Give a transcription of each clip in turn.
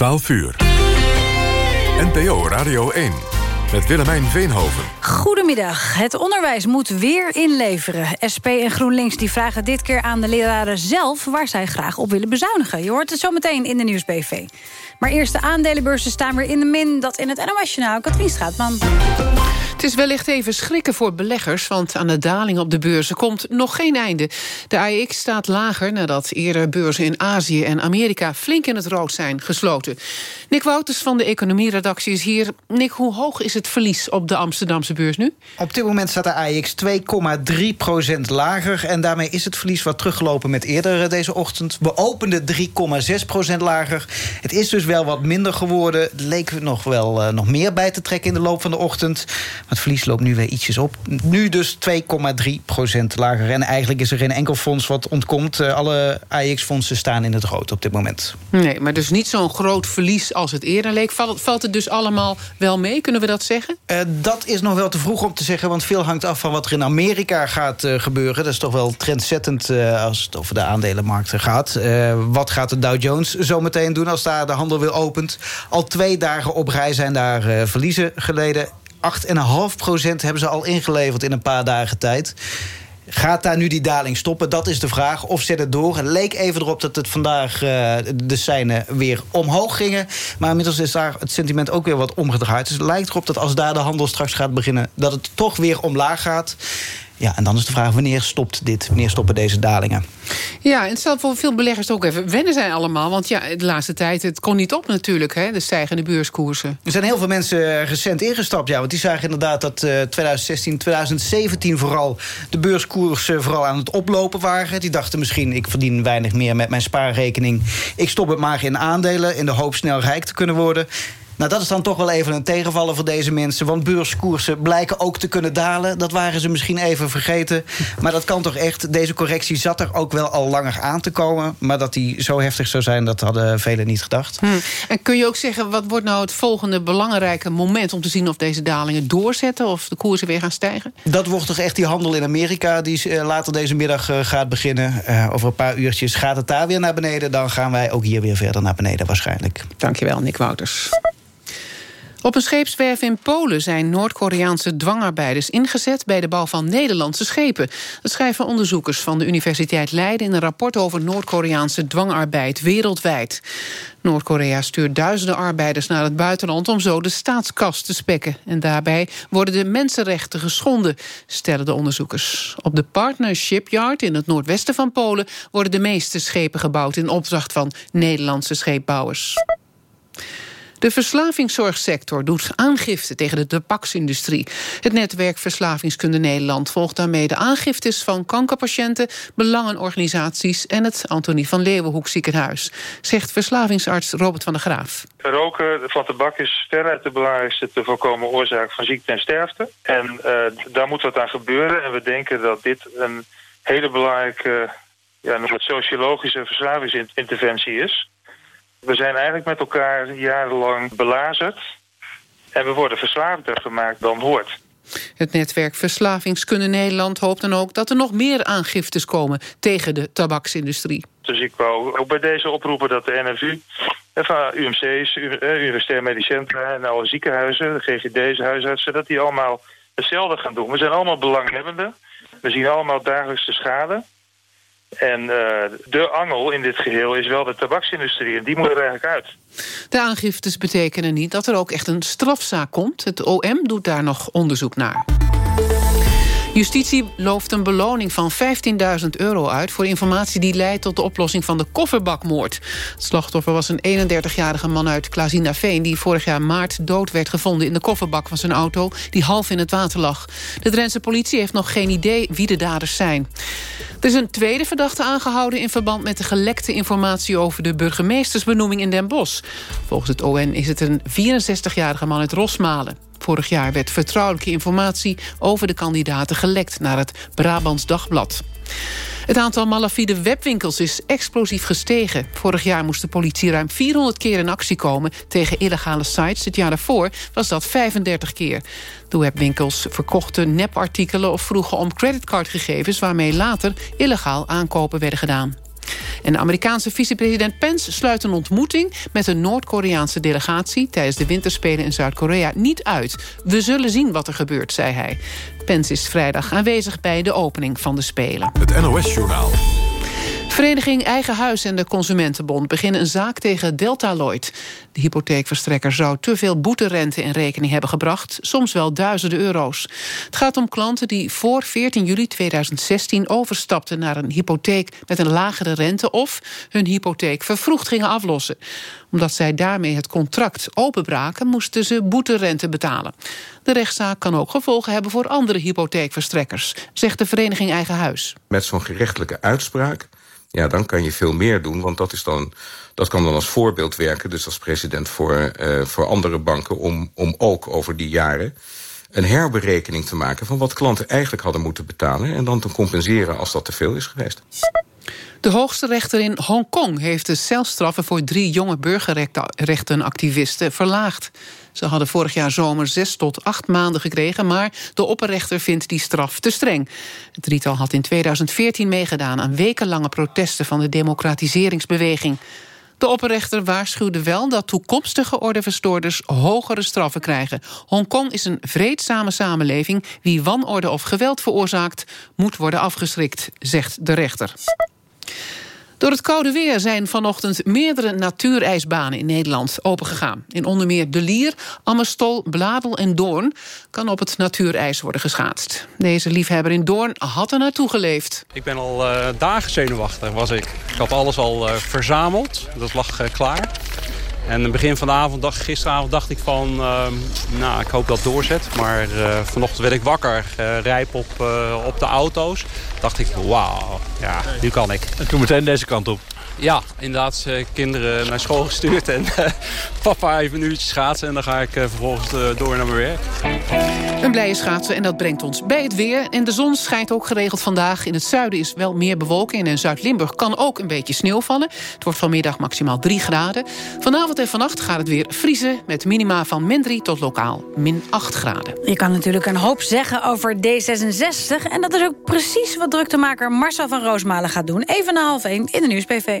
12 uur. NPO Radio 1 met Willemijn Veenhoven. Goedemiddag. Het onderwijs moet weer inleveren. SP en GroenLinks die vragen dit keer aan de leraren zelf... waar zij graag op willen bezuinigen. Je hoort het zo meteen in de Nieuwsbv. Maar eerst de aandelenbeurzen staan weer in de min. Dat in het NOS-journaal. Katrien Straatman. Het is wellicht even schrikken voor beleggers... want aan de daling op de beurzen komt nog geen einde. De AEX staat lager nadat eerder beurzen in Azië en Amerika... flink in het rood zijn gesloten. Nick Wouters van de economieredactie is hier. Nick, hoe hoog is het verlies op de Amsterdamse beurs nu? Op dit moment staat de AEX 2,3 procent lager... en daarmee is het verlies wat teruggelopen met eerder deze ochtend. We openden 3,6 procent lager. Het is dus wel wat minder geworden. Leek nog wel uh, nog meer bij te trekken in de loop van de ochtend het verlies loopt nu weer ietsjes op. Nu dus 2,3 procent lager. En eigenlijk is er geen enkel fonds wat ontkomt. Uh, alle AX-fondsen staan in het rood op dit moment. Nee, maar dus niet zo'n groot verlies als het eerder leek. Valt, valt het dus allemaal wel mee? Kunnen we dat zeggen? Uh, dat is nog wel te vroeg om te zeggen. Want veel hangt af van wat er in Amerika gaat uh, gebeuren. Dat is toch wel trendzettend als het over de aandelenmarkten gaat. wat gaat de Dow Jones zometeen doen als daar de handel weer opent? Al twee dagen op rij zijn daar verliezen geleden 8,5 procent hebben ze al ingeleverd in een paar dagen tijd. Gaat daar nu die daling stoppen? Dat is de vraag. Of zet het door? Het leek even erop dat het vandaag uh, de seinen weer omhoog gingen. Maar inmiddels is daar het sentiment ook weer wat omgedraaid. Dus het lijkt erop dat als daar de handel straks gaat beginnen... dat het toch weer omlaag gaat. Ja, en dan is de vraag, wanneer stopt dit? Wanneer stoppen deze dalingen? Ja, en het zal voor veel beleggers ook even wennen zijn allemaal. Want ja, de laatste tijd, het kon niet op natuurlijk, hè, de stijgende beurskoersen. Er zijn heel veel mensen recent ingestapt, ja. Want die zagen inderdaad dat uh, 2016, 2017 vooral... de beurskoersen vooral aan het oplopen waren. Die dachten misschien, ik verdien weinig meer met mijn spaarrekening. Ik stop het maar in aandelen in de hoop snel rijk te kunnen worden. Nou, dat is dan toch wel even een tegenvaller voor deze mensen. Want beurskoersen blijken ook te kunnen dalen. Dat waren ze misschien even vergeten. Maar dat kan toch echt. Deze correctie zat er ook wel al langer aan te komen. Maar dat die zo heftig zou zijn, dat hadden velen niet gedacht. Hm. En kun je ook zeggen, wat wordt nou het volgende belangrijke moment... om te zien of deze dalingen doorzetten... of de koersen weer gaan stijgen? Dat wordt toch echt die handel in Amerika... die uh, later deze middag uh, gaat beginnen. Uh, over een paar uurtjes gaat het daar weer naar beneden. Dan gaan wij ook hier weer verder naar beneden waarschijnlijk. Dankjewel, Nick Wouters. Op een scheepswerf in Polen zijn Noord-Koreaanse dwangarbeiders ingezet bij de bouw van Nederlandse schepen. Dat schrijven onderzoekers van de Universiteit Leiden in een rapport over Noord-Koreaanse dwangarbeid wereldwijd. Noord-Korea stuurt duizenden arbeiders naar het buitenland om zo de staatskas te spekken. En daarbij worden de mensenrechten geschonden, stellen de onderzoekers. Op de Partner Shipyard in het noordwesten van Polen worden de meeste schepen gebouwd in opdracht van Nederlandse scheepbouwers. De verslavingszorgsector doet aangifte tegen de tabaksindustrie. Het netwerk Verslavingskunde Nederland volgt daarmee de aangiftes van kankerpatiënten, belangenorganisaties en het Antonie van Leeuwenhoek ziekenhuis, zegt verslavingsarts Robert van der Graaf. Roken van tabak is veruit de belangrijkste te voorkomen oorzaak van ziekte en sterfte. En uh, daar moet wat aan gebeuren. En we denken dat dit een hele belangrijke ja, wat sociologische verslavingsinterventie is. We zijn eigenlijk met elkaar jarenlang belazerd. En we worden verslaafder gemaakt dan hoort. Het netwerk Verslavingskunde Nederland hoopt dan ook... dat er nog meer aangiftes komen tegen de tabaksindustrie. Dus ik wou ook bij deze oproepen dat de NFU... Van UMC's, Universitair Medisch Centra en alle ziekenhuizen... de GGD's, huisartsen, dat die allemaal hetzelfde gaan doen. We zijn allemaal belanghebbenden. We zien allemaal dagelijks de schade. En uh, de angel in dit geheel is wel de tabaksindustrie. En die moet er eigenlijk uit. De aangiftes betekenen niet dat er ook echt een strafzaak komt. Het OM doet daar nog onderzoek naar. Justitie looft een beloning van 15.000 euro uit... voor informatie die leidt tot de oplossing van de kofferbakmoord. Het slachtoffer was een 31-jarige man uit Klazinaveen... die vorig jaar maart dood werd gevonden in de kofferbak van zijn auto... die half in het water lag. De Drentse politie heeft nog geen idee wie de daders zijn. Er is een tweede verdachte aangehouden... in verband met de gelekte informatie over de burgemeestersbenoeming in Den Bosch. Volgens het ON is het een 64-jarige man uit Rosmalen. Vorig jaar werd vertrouwelijke informatie over de kandidaten gelekt naar het Brabants Dagblad. Het aantal malafide webwinkels is explosief gestegen. Vorig jaar moest de politie ruim 400 keer in actie komen... tegen illegale sites. Het jaar daarvoor was dat 35 keer. De webwinkels verkochten nepartikelen of vroegen om creditcardgegevens... waarmee later illegaal aankopen werden gedaan. En de Amerikaanse vicepresident Pence sluit een ontmoeting... met een Noord-Koreaanse delegatie tijdens de winterspelen in Zuid-Korea niet uit. We zullen zien wat er gebeurt, zei hij. Pence is vrijdag aanwezig bij de opening van de Spelen. Het NOS-journaal. Vereniging Eigen Huis en de Consumentenbond beginnen een zaak tegen Delta Lloyd. De hypotheekverstrekker zou te veel boeterente in rekening hebben gebracht, soms wel duizenden euro's. Het gaat om klanten die voor 14 juli 2016 overstapten naar een hypotheek met een lagere rente of hun hypotheek vervroegd gingen aflossen. Omdat zij daarmee het contract openbraken, moesten ze boeterente betalen. De rechtszaak kan ook gevolgen hebben voor andere hypotheekverstrekkers, zegt de Vereniging Eigen Huis. Met zo'n gerechtelijke uitspraak ja, dan kan je veel meer doen. Want dat, is dan, dat kan dan als voorbeeld werken, dus als president voor, uh, voor andere banken... Om, om ook over die jaren een herberekening te maken... van wat klanten eigenlijk hadden moeten betalen... en dan te compenseren als dat te veel is geweest. De hoogste rechter in Hongkong heeft de celstraffen voor drie jonge burgerrechtenactivisten verlaagd. Ze hadden vorig jaar zomer zes tot acht maanden gekregen... maar de opperrechter vindt die straf te streng. Het drietal had in 2014 meegedaan aan wekenlange protesten... van de democratiseringsbeweging. De opperrechter waarschuwde wel dat toekomstige ordeverstoorders hogere straffen krijgen. Hongkong is een vreedzame samenleving. Wie wanorde of geweld veroorzaakt, moet worden afgeschrikt, zegt de rechter. Door het koude weer zijn vanochtend meerdere natuurijsbanen in Nederland opengegaan. In onder meer De Lier, Ammerstol, Bladel en Doorn kan op het natuurijs worden geschaatst. Deze liefhebber in Doorn had er naartoe geleefd. Ik ben al uh, dagen zenuwachtig, was ik. Ik had alles al uh, verzameld, dat lag uh, klaar. En begin van de avond, dag, gisteravond dacht ik van, uh, nou, ik hoop dat het doorzet. Maar uh, vanochtend werd ik wakker, uh, rijp op, op de auto's. Dacht ik, wauw, ja, nu kan ik. En toen meteen deze kant op? Ja, inderdaad, kinderen naar school gestuurd en papa even een uurtje schaatsen. En dan ga ik vervolgens door naar mijn werk. Een blije schaatsen en dat brengt ons bij het weer. En de zon schijnt ook geregeld vandaag. In het zuiden is wel meer bewolking en in Zuid-Limburg kan ook een beetje sneeuw vallen. Het wordt vanmiddag maximaal 3 graden. Vanavond en vannacht gaat het weer vriezen... met minima van min 3 tot lokaal min 8 graden. Je kan natuurlijk een hoop zeggen over D66... en dat is ook precies wat druktemaker Marcel van Roosmalen gaat doen. Even na half 1 in de Nieuwsbv.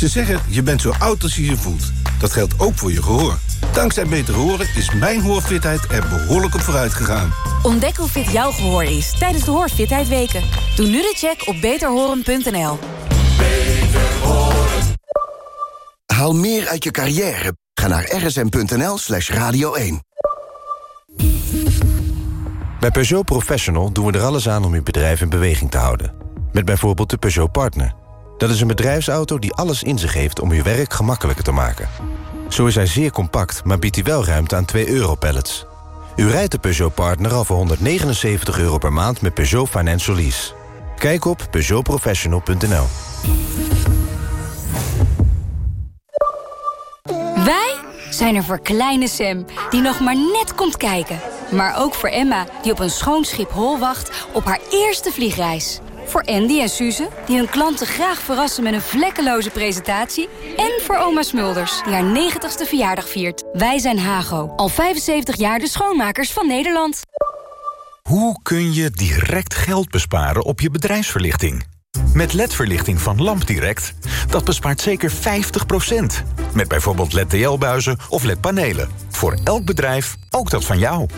Ze zeggen, je bent zo oud als je je voelt. Dat geldt ook voor je gehoor. Dankzij Beter Horen is mijn hoorfitheid er behoorlijk op vooruit gegaan. Ontdek hoe fit jouw gehoor is tijdens de Hoorfitheid Weken. Doe nu de check op beterhoren.nl. Haal meer uit je carrière. Ga naar rsm.nl slash radio 1. Bij Peugeot Professional doen we er alles aan om uw bedrijf in beweging te houden. Met bijvoorbeeld de Peugeot Partner. Dat is een bedrijfsauto die alles in zich heeft om uw werk gemakkelijker te maken. Zo is hij zeer compact, maar biedt hij wel ruimte aan 2 euro-pallets. U rijdt de Peugeot Partner al voor 179 euro per maand met Peugeot Financial Lease. Kijk op peugeotprofessional.nl Wij zijn er voor kleine Sam, die nog maar net komt kijken. Maar ook voor Emma, die op een schoon schip hol wacht op haar eerste vliegreis. Voor Andy en Suze, die hun klanten graag verrassen met een vlekkeloze presentatie. En voor oma Smulders, die haar 90ste verjaardag viert. Wij zijn Hago, al 75 jaar de schoonmakers van Nederland. Hoe kun je direct geld besparen op je bedrijfsverlichting? Met LED-verlichting van LampDirect, dat bespaart zeker 50%. Met bijvoorbeeld LED-TL-buizen of LED-panelen. Voor elk bedrijf, ook dat van jou.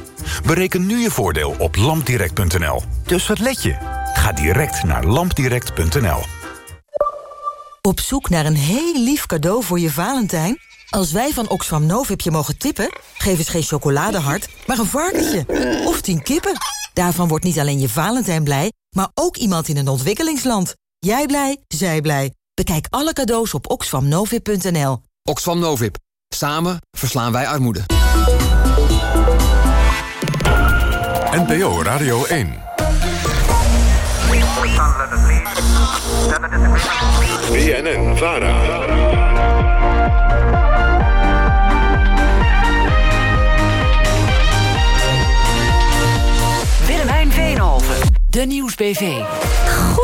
Bereken nu je voordeel op lampdirect.nl. Dus wat let je? Ga direct naar lampdirect.nl. Op zoek naar een heel lief cadeau voor je Valentijn? Als wij van Oxfam Novib je mogen tippen... geef eens geen chocoladehart, maar een varkentje. Of tien kippen. Daarvan wordt niet alleen je Valentijn blij... maar ook iemand in een ontwikkelingsland. Jij blij, zij blij. Bekijk alle cadeaus op oxfamnovip.nl. Oxfam Novip Samen verslaan wij armoede. NPO Radio 1. BNN Vara. Willemijn Veenhoven, de Nieuwsbv.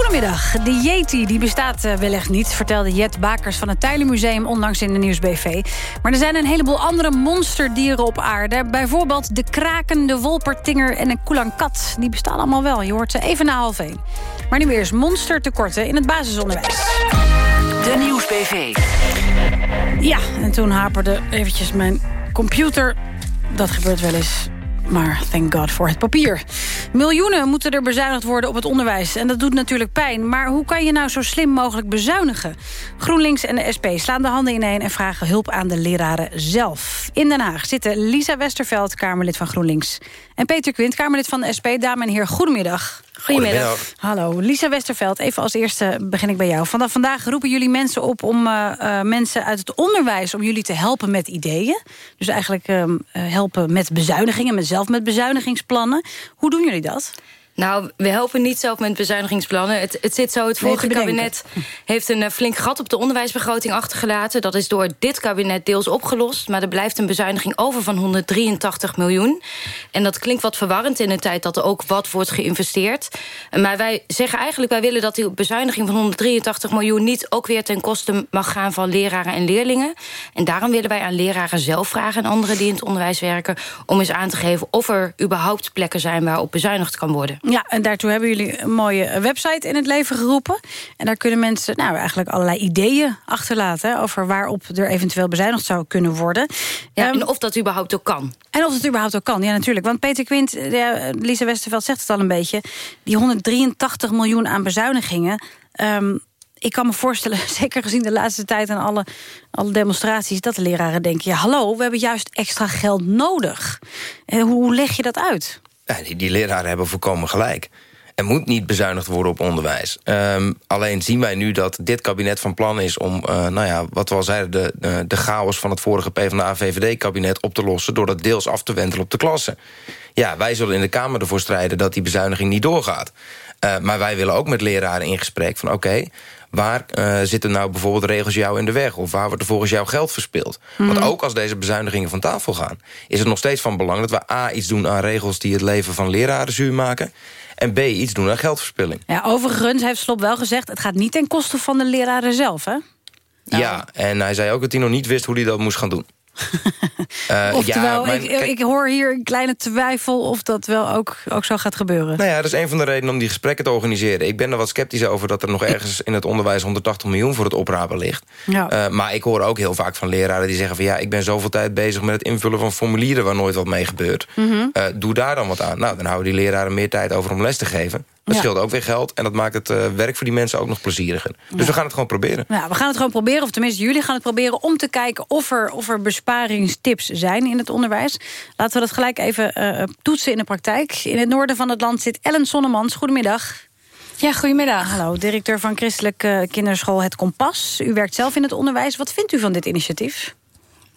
Goedemiddag. De Yeti die bestaat uh, wellicht niet... vertelde Jet Bakers van het Tuilenmuseum onlangs in de Nieuwsbv. Maar er zijn een heleboel andere monsterdieren op aarde. Bijvoorbeeld de kraken, de wolpertinger en een koelankat. Die bestaan allemaal wel. Je hoort ze even na half één. Maar nu eerst monstertekorten in het basisonderwijs. De Nieuwsbv. Ja, en toen haperde eventjes mijn computer. Dat gebeurt wel eens. Maar thank God voor het papier. Miljoenen moeten er bezuinigd worden op het onderwijs. En dat doet natuurlijk pijn. Maar hoe kan je nou zo slim mogelijk bezuinigen? GroenLinks en de SP slaan de handen ineen... en vragen hulp aan de leraren zelf. In Den Haag zitten Lisa Westerveld, Kamerlid van GroenLinks... en Peter Quint, Kamerlid van de SP. Dames en heren, goedemiddag. Goedemiddag. Hallo, Lisa Westerveld. Even als eerste begin ik bij jou. Vanaf vandaag roepen jullie mensen op om uh, uh, mensen uit het onderwijs... om jullie te helpen met ideeën. Dus eigenlijk uh, helpen met bezuinigingen, met zelf met bezuinigingsplannen. Hoe doen jullie dat? Nou, we helpen niet zelf met bezuinigingsplannen. Het, het zit zo, het vorige kabinet heeft een flink gat op de onderwijsbegroting achtergelaten. Dat is door dit kabinet deels opgelost. Maar er blijft een bezuiniging over van 183 miljoen. En dat klinkt wat verwarrend in een tijd dat er ook wat wordt geïnvesteerd. Maar wij zeggen eigenlijk, wij willen dat die bezuiniging van 183 miljoen... niet ook weer ten koste mag gaan van leraren en leerlingen. En daarom willen wij aan leraren zelf vragen... en anderen die in het onderwijs werken... om eens aan te geven of er überhaupt plekken zijn waarop bezuinigd kan worden. Ja, en daartoe hebben jullie een mooie website in het leven geroepen. En daar kunnen mensen nou, eigenlijk allerlei ideeën achterlaten... over waarop er eventueel bezuinigd zou kunnen worden. Ja, um, en of dat überhaupt ook kan. En of het überhaupt ook kan, ja natuurlijk. Want Peter Quint, ja, Lisa Westerveld zegt het al een beetje... die 183 miljoen aan bezuinigingen... Um, ik kan me voorstellen, zeker gezien de laatste tijd... en alle, alle demonstraties, dat de leraren denken... ja, hallo, we hebben juist extra geld nodig. En hoe leg je dat uit? Die, leraren hebben voorkomen gelijk. Er moet niet bezuinigd worden op onderwijs. Um, alleen zien wij nu dat dit kabinet van plan is om... Uh, nou ja, wat we al zeiden, de, de, chaos van het vorige PvdA-VVD-kabinet op te lossen... door dat deels af te wentelen op de klasse. Ja, wij zullen in de Kamer ervoor strijden dat die bezuiniging niet doorgaat. Uh, maar wij willen ook met leraren in gesprek van... oké, waar uh, zitten nou bijvoorbeeld regels jou in de weg? Of waar wordt er volgens jou geld verspild? Mm. Want ook als deze bezuinigingen van tafel gaan... is het nog steeds van belang dat we A, iets doen aan regels... die het leven van leraren zuur maken... en B, iets doen aan geldverspilling. Ja, overigens heeft Slop wel gezegd... het gaat niet ten koste van de leraren zelf, hè? Nou. Ja, en hij zei ook dat hij nog niet wist hoe hij dat moest gaan doen. Uh, Oftewel, ja, ik, kijk, ik, hoor hier een kleine twijfel of dat wel ook, ook zo gaat gebeuren. Nou ja, dat is een van de redenen om die gesprekken te organiseren. Ik ben er wat sceptisch over dat er nog ergens in het onderwijs 180 miljoen voor het oprapen ligt. Ja. Uh, maar ik hoor ook heel vaak van leraren die zeggen van ja, ik ben zoveel tijd bezig met het invullen van formulieren waar nooit wat mee gebeurt. Mm -hmm. uh, doe daar dan wat aan. Nou, dan houden die leraren meer tijd over om les te geven. Dat Ja. scheelt ook weer geld en dat maakt het uh, werk voor die mensen ook nog plezieriger. Dus Ja. we gaan het gewoon proberen. Ja, we gaan het gewoon proberen, of tenminste jullie gaan het proberen... om te kijken of er, of er besparingstips zijn in het onderwijs. Laten we dat gelijk even uh, toetsen in de praktijk. In het noorden van het land zit Ellen Sonnemans. Goedemiddag. Ja, goedemiddag. Hallo, directeur van Christelijke Kinderschool Het Kompas. U werkt zelf in het onderwijs. Wat vindt u van dit initiatief?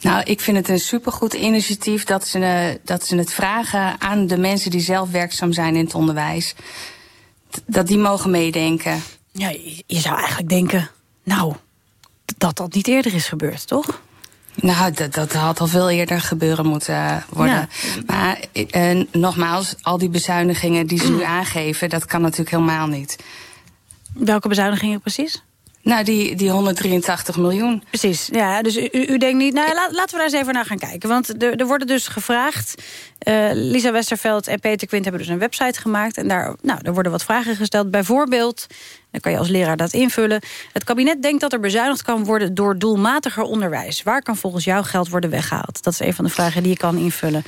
Nou, ik vind het een supergoed initiatief dat ze, dat ze het vragen aan de mensen die zelf werkzaam zijn in het onderwijs. Dat die mogen meedenken. Ja, je, zou eigenlijk denken, nou, dat dat niet eerder is gebeurd, toch? Nou, dat, dat had al veel eerder gebeuren moeten worden. Ja. Maar uh, nogmaals, al die bezuinigingen die ze nu aangeven, dat kan natuurlijk helemaal niet. Welke bezuinigingen precies? Nou, die, die 183 miljoen. Precies, ja. Dus u, u denkt niet... Nou, laten we daar eens even naar gaan kijken. Want er, worden dus gevraagd... Uh, Lisa Westerveld en Peter Quint hebben dus een website gemaakt... en daar, nou, er worden wat vragen gesteld. Bijvoorbeeld, dan kan je als leraar dat invullen... het kabinet denkt dat er bezuinigd kan worden... door doelmatiger onderwijs. Waar kan volgens jou geld worden weggehaald? Dat is een van de vragen die je kan invullen.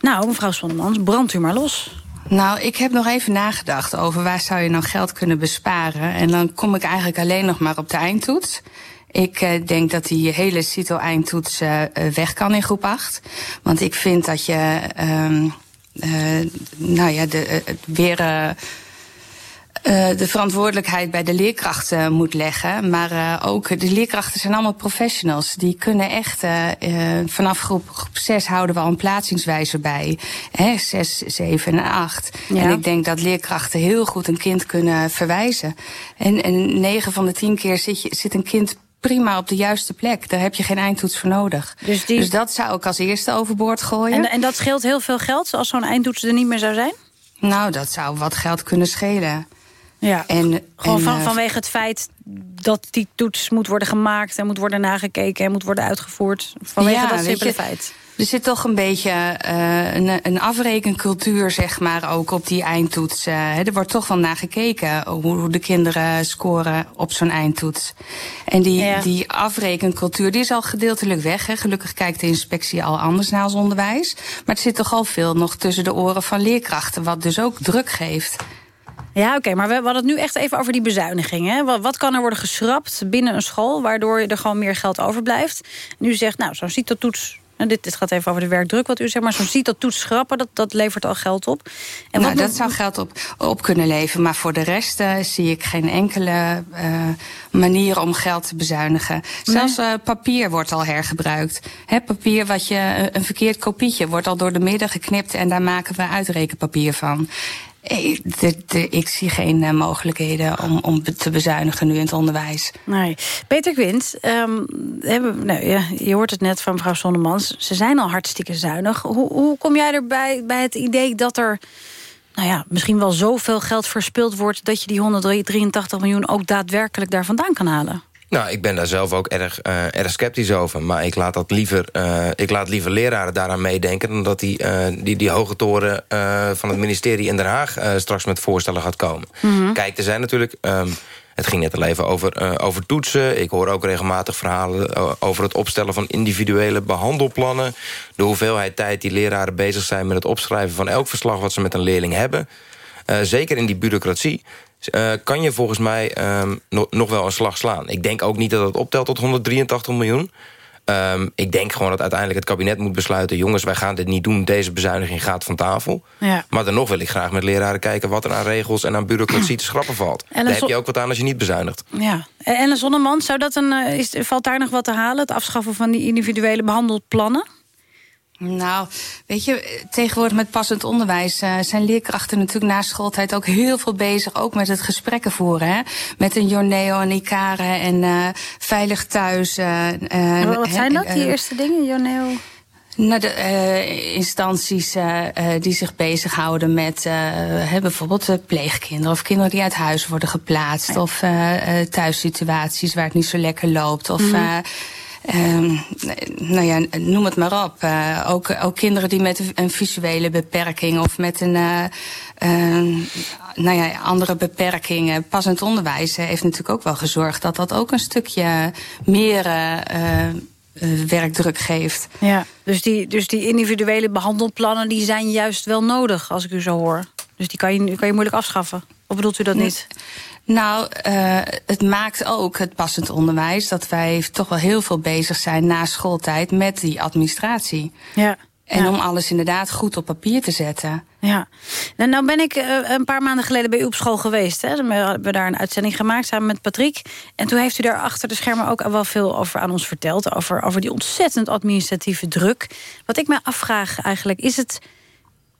Nou, mevrouw Sonnemans, brandt u maar los. Nou, ik heb nog even nagedacht over waar zou je nou geld kunnen besparen. En dan kom ik eigenlijk alleen nog maar op de eindtoets. Ik uh, denk dat die hele CITO-eindtoets uh, weg kan in groep 8. Want ik vind dat je, uh, nou ja, de, weer de verantwoordelijkheid bij de leerkrachten moet leggen. Maar uh, ook de leerkrachten zijn allemaal professionals. Die kunnen echt, uh, vanaf groep, groep 6 houden we al een plaatsingswijzer bij. Hè, 6, 7 en 8. Ja. En ik denk dat leerkrachten heel goed een kind kunnen verwijzen. En, en 9 van de 10 keer zit, je, zit een kind prima op de juiste plek. Daar heb je geen eindtoets voor nodig. Dus, die... dus dat zou ik als eerste overboord gooien. En, en dat scheelt heel veel geld als zo'n eindtoets er niet meer zou zijn? Nou, dat zou wat geld kunnen schelen. Ja, en, gewoon van, vanwege het feit dat die toets moet worden gemaakt... en moet worden nagekeken en moet worden uitgevoerd. Vanwege ja, dat simpele feit. Er zit toch een beetje uh, een, een afrekencultuur, zeg maar, ook op die eindtoets. Uh, er wordt toch wel naar gekeken hoe, de kinderen scoren op zo'n eindtoets. En die, ja. die afrekencultuur die is al gedeeltelijk weg. Hè. Gelukkig kijkt de inspectie al anders naar ons onderwijs. Maar er zit toch al veel nog tussen de oren van leerkrachten, wat dus ook druk geeft. Ja, oké, maar we, hadden het nu echt even over die bezuinigingen. Wat, wat, kan er worden geschrapt binnen een school... waardoor er gewoon meer geld overblijft? En u zegt, nou, zo'n CITO-toets nou, dit, dit, gaat even over de werkdruk, wat u zegt. Maar zo ziet dat toets schrappen, dat, dat levert al geld op. En nou, dat zou geld op, op kunnen leveren. Maar voor de rest uh, zie ik geen enkele uh, manier om geld te bezuinigen. Zelfs uh, papier wordt al hergebruikt. He, papier wat je, een verkeerd kopietje, wordt al door de midden geknipt... en daar maken we uitrekenpapier van. Ik, zie geen uh, mogelijkheden om, om te bezuinigen nu in het onderwijs. Nee. Peter Quint, hebben, nou, ja, je hoort het net van mevrouw Sonnemans. Ze zijn al hartstikke zuinig. Hoe, hoe kom jij erbij bij het idee dat er nou ja, misschien wel zoveel geld verspild wordt... dat je die 183 miljoen ook daadwerkelijk daar vandaan kan halen? Nou, ik ben daar zelf ook erg, uh, erg sceptisch over. Maar ik laat, dat liever, uh, ik laat liever leraren daaraan meedenken... dan dat die, uh, die, die hoge toren van het ministerie in Den Haag... straks met voorstellen gaat komen. Mm -hmm. Kijk, er zijn natuurlijk... Um, het ging net al even over, over toetsen. Ik hoor ook regelmatig verhalen over het opstellen van individuele behandelplannen. De hoeveelheid tijd die leraren bezig zijn met het opschrijven van elk verslag wat ze met een leerling hebben. zeker in die bureaucratie uh, kan je volgens mij um, no nog wel een slag slaan. Ik denk ook niet dat het optelt tot 183 miljoen. Um, ik denk gewoon dat uiteindelijk het kabinet moet besluiten... jongens, wij gaan dit niet doen, deze bezuiniging gaat van tafel. Ja. Maar dan nog wil ik graag met leraren kijken... wat er aan regels en aan bureaucratie te schrappen valt. Daar heb je ook wat aan als je niet bezuinigt. Ja. En een zonneman, zou dat een, uh, is, valt daar nog wat te halen? Het afschaffen van die individuele behandelplannen? Nou, weet je, tegenwoordig met passend onderwijs uh, zijn leerkrachten natuurlijk na schooltijd ook heel veel bezig, ook met het gesprekken voeren. Hè? Met een Joneo en Ikare en uh, veilig thuis. Uh, wat zijn dat, die eerste dingen, Joneo? Nou, de uh, instanties uh, die zich bezighouden met bijvoorbeeld pleegkinderen of kinderen die uit huis worden geplaatst. Ja. Of thuissituaties waar het niet zo lekker loopt. Of mm -hmm. Um, nou ja, noem het maar op. Uh, ook, ook kinderen die met een visuele beperking of met een uh, uh, nou ja, andere beperkingen. Passend onderwijs heeft natuurlijk ook wel gezorgd dat dat ook een stukje meer werkdruk geeft. Ja, dus die, dus die individuele behandelplannen die zijn juist wel nodig, als ik u zo hoor. Dus die kan je, kan je moeilijk afschaffen. Of bedoelt u dat niet? Nou, uh, het maakt ook het passend onderwijs... dat wij toch wel heel veel bezig zijn na schooltijd met die administratie. Ja. En ja. om alles inderdaad goed op papier te zetten. Ja, nou, nou ben ik uh, een paar maanden geleden bij u op school geweest. Hè. We hebben daar een uitzending gemaakt samen met Patrick. En toen heeft u daar achter de schermen ook wel veel over aan ons verteld. Over, over die ontzettend administratieve druk. Wat ik me afvraag eigenlijk, is het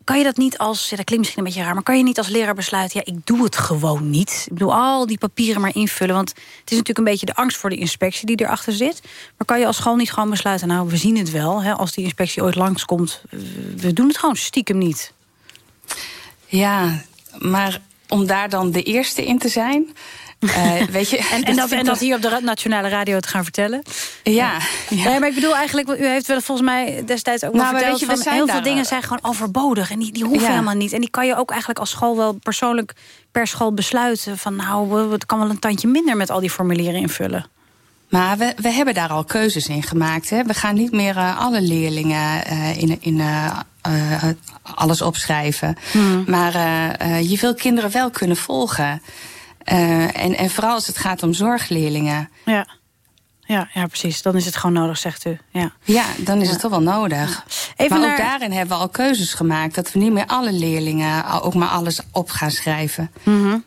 kan je dat niet als, ja, dat klinkt misschien een beetje raar... maar kan je niet als leraar besluiten, ja, ik doe het gewoon niet. Ik bedoel, al die papieren maar invullen. Want het is natuurlijk een beetje de angst voor de inspectie die erachter zit. Maar kan je als school niet gewoon besluiten... nou, we zien het wel, hè, als die inspectie ooit langskomt... we doen het gewoon stiekem niet. Ja, maar om daar dan de eerste in te zijn... Uh, weet je, en, en, dat, en dat hier op de nationale radio te gaan vertellen. Ja. ja. Nee, maar ik bedoel eigenlijk, u heeft wel volgens mij destijds ook nou, wel verteld... Je, van heel veel dingen zijn gewoon overbodig en die, die hoeven ja. helemaal niet. En die kan je ook eigenlijk als school wel persoonlijk per school besluiten... van nou, het kan wel een tandje minder met al die formulieren invullen. Maar we, we hebben daar al keuzes in gemaakt. Hè. We gaan niet meer uh, alle leerlingen uh, in... in uh, alles opschrijven. Hmm. Maar je wil kinderen wel kunnen volgen. Uh, en, en vooral als het gaat om zorgleerlingen. Ja. Ja, ja, precies. Dan is het gewoon nodig, zegt u. Ja, ja dan is ja. het toch wel nodig. Even maar ook daarin hebben we al keuzes gemaakt... dat we niet meer alle leerlingen ook maar alles op gaan schrijven. Mm -hmm.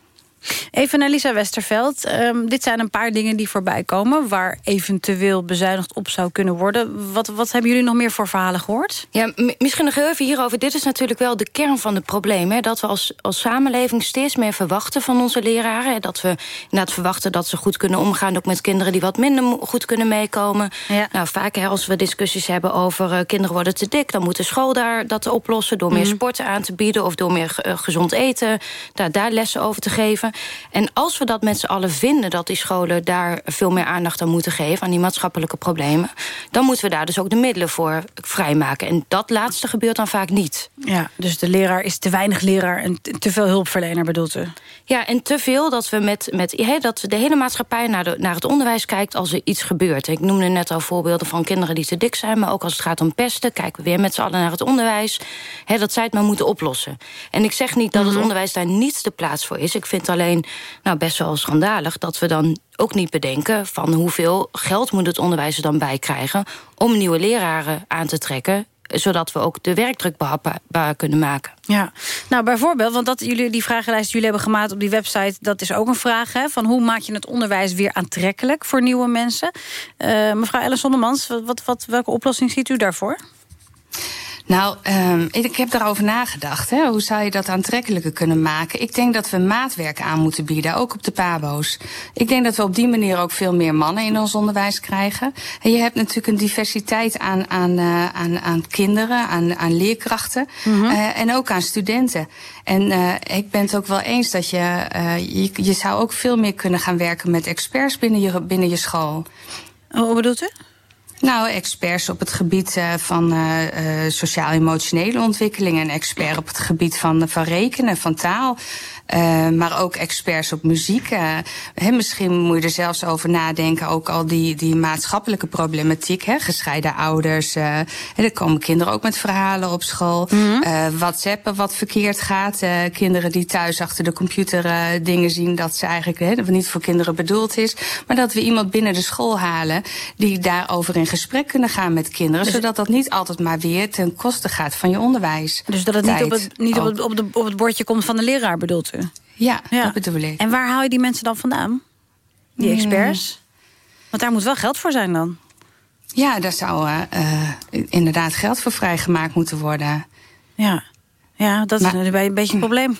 Even naar Lisa Westerveld. Ehm, dit zijn een paar dingen die voorbij komen... waar eventueel bezuinigd op zou kunnen worden. Wat, wat hebben jullie nog meer voor verhalen gehoord? Ja, misschien nog heel even hierover. Dit is natuurlijk wel de kern van het probleem. Hè? Dat we als, als samenleving steeds meer verwachten van onze leraren. Dat we inderdaad verwachten dat ze goed kunnen omgaan... ook met kinderen die wat minder goed kunnen meekomen. Ja. Nou, vaak hè, als we discussies hebben over uh, kinderen worden te dik... dan moet de school daar dat oplossen door meer mhm. sporten aan te bieden... of door meer uh, gezond eten, daar, daar lessen over te geven. En als we dat met z'n allen vinden... dat die scholen daar veel meer aandacht aan moeten geven... aan die maatschappelijke problemen... dan moeten we daar dus ook de middelen voor vrijmaken. En dat laatste gebeurt dan vaak niet. Ja, dus de leraar is te weinig leraar en te veel hulpverlener bedoelt u? Ja, en te veel dat we met, met he, dat de hele maatschappij naar, de, naar het onderwijs kijkt als er iets gebeurt. Ik noemde net al voorbeelden van kinderen die te dik zijn, maar ook als het gaat om pesten, kijken we weer met z'n allen naar het onderwijs. He, dat zij het maar moeten oplossen. En ik zeg niet dat het mhm. onderwijs daar niets de plaats voor is. Ik vind alleen nou, best wel schandalig dat we dan ook niet bedenken van hoeveel geld moet het onderwijs er dan bij krijgen om nieuwe leraren aan te trekken zodat we ook de werkdruk behapbaar kunnen maken. Ja, nou bijvoorbeeld, want dat jullie die vragenlijst die jullie hebben gemaakt op die website, dat is ook een vraag. Hè, van hoe maak je het onderwijs weer aantrekkelijk voor nieuwe mensen? Uh, mevrouw Ellen Sonnemans, wat, wat, welke oplossing ziet u daarvoor? Nou, um, ik heb daarover nagedacht. Hè. Hoe zou je dat aantrekkelijker kunnen maken? Ik denk dat we maatwerk aan moeten bieden, ook op de pabo's. Ik denk dat we op die manier ook veel meer mannen in ons onderwijs krijgen. En je hebt natuurlijk een diversiteit aan, aan, uh, aan, aan kinderen, aan, aan leerkrachten mm -hmm. uh, en ook aan studenten. En uh, ik ben het ook wel eens dat je, je, je zou ook veel meer kunnen gaan werken met experts binnen je, binnen je school. Hoe bedoelt u? Nou, experts op het gebied uh, van uh, uh, sociaal-emotionele ontwikkeling... en expert op het gebied van, van rekenen, van taal. Uh, maar ook experts op muziek. Uh, he, misschien moet je er zelfs over nadenken, ook al die, die maatschappelijke problematiek. Hè, gescheiden ouders. Uh, er komen kinderen ook met verhalen op school. Mm -hmm. WhatsAppen wat verkeerd gaat. kinderen die thuis achter de computer dingen zien dat ze eigenlijk he, dat niet voor kinderen bedoeld is. Maar dat we iemand binnen de school halen die daarover in gesprek kunnen gaan met kinderen. Dus zodat dat niet altijd maar weer ten koste gaat van je onderwijs. Dus dat het niet, op het, niet op het, op, de, op het bordje komt van de leraar bedoelt u? Ja, ja, dat bedoel ik. En waar haal je die mensen dan vandaan? Die hmm. experts? Want daar moet wel geld voor zijn dan. Ja, daar zou uh, inderdaad geld voor vrijgemaakt moeten worden. Ja, ja dat is een beetje een probleem.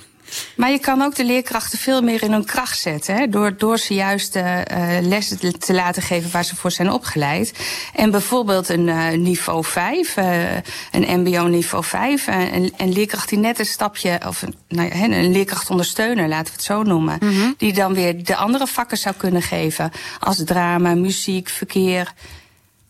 Maar je kan ook de leerkrachten veel meer in hun kracht zetten. Hè? Door, door ze juist uh, lessen te laten geven waar ze voor zijn opgeleid. En bijvoorbeeld een uh, niveau 5, uh, een mbo niveau 5. een, een leerkracht die net een stapje, of een, nou ja, een leerkrachtondersteuner, laten we het zo noemen. Mm -hmm. Die dan weer de andere vakken zou kunnen geven. Als drama, muziek, verkeer.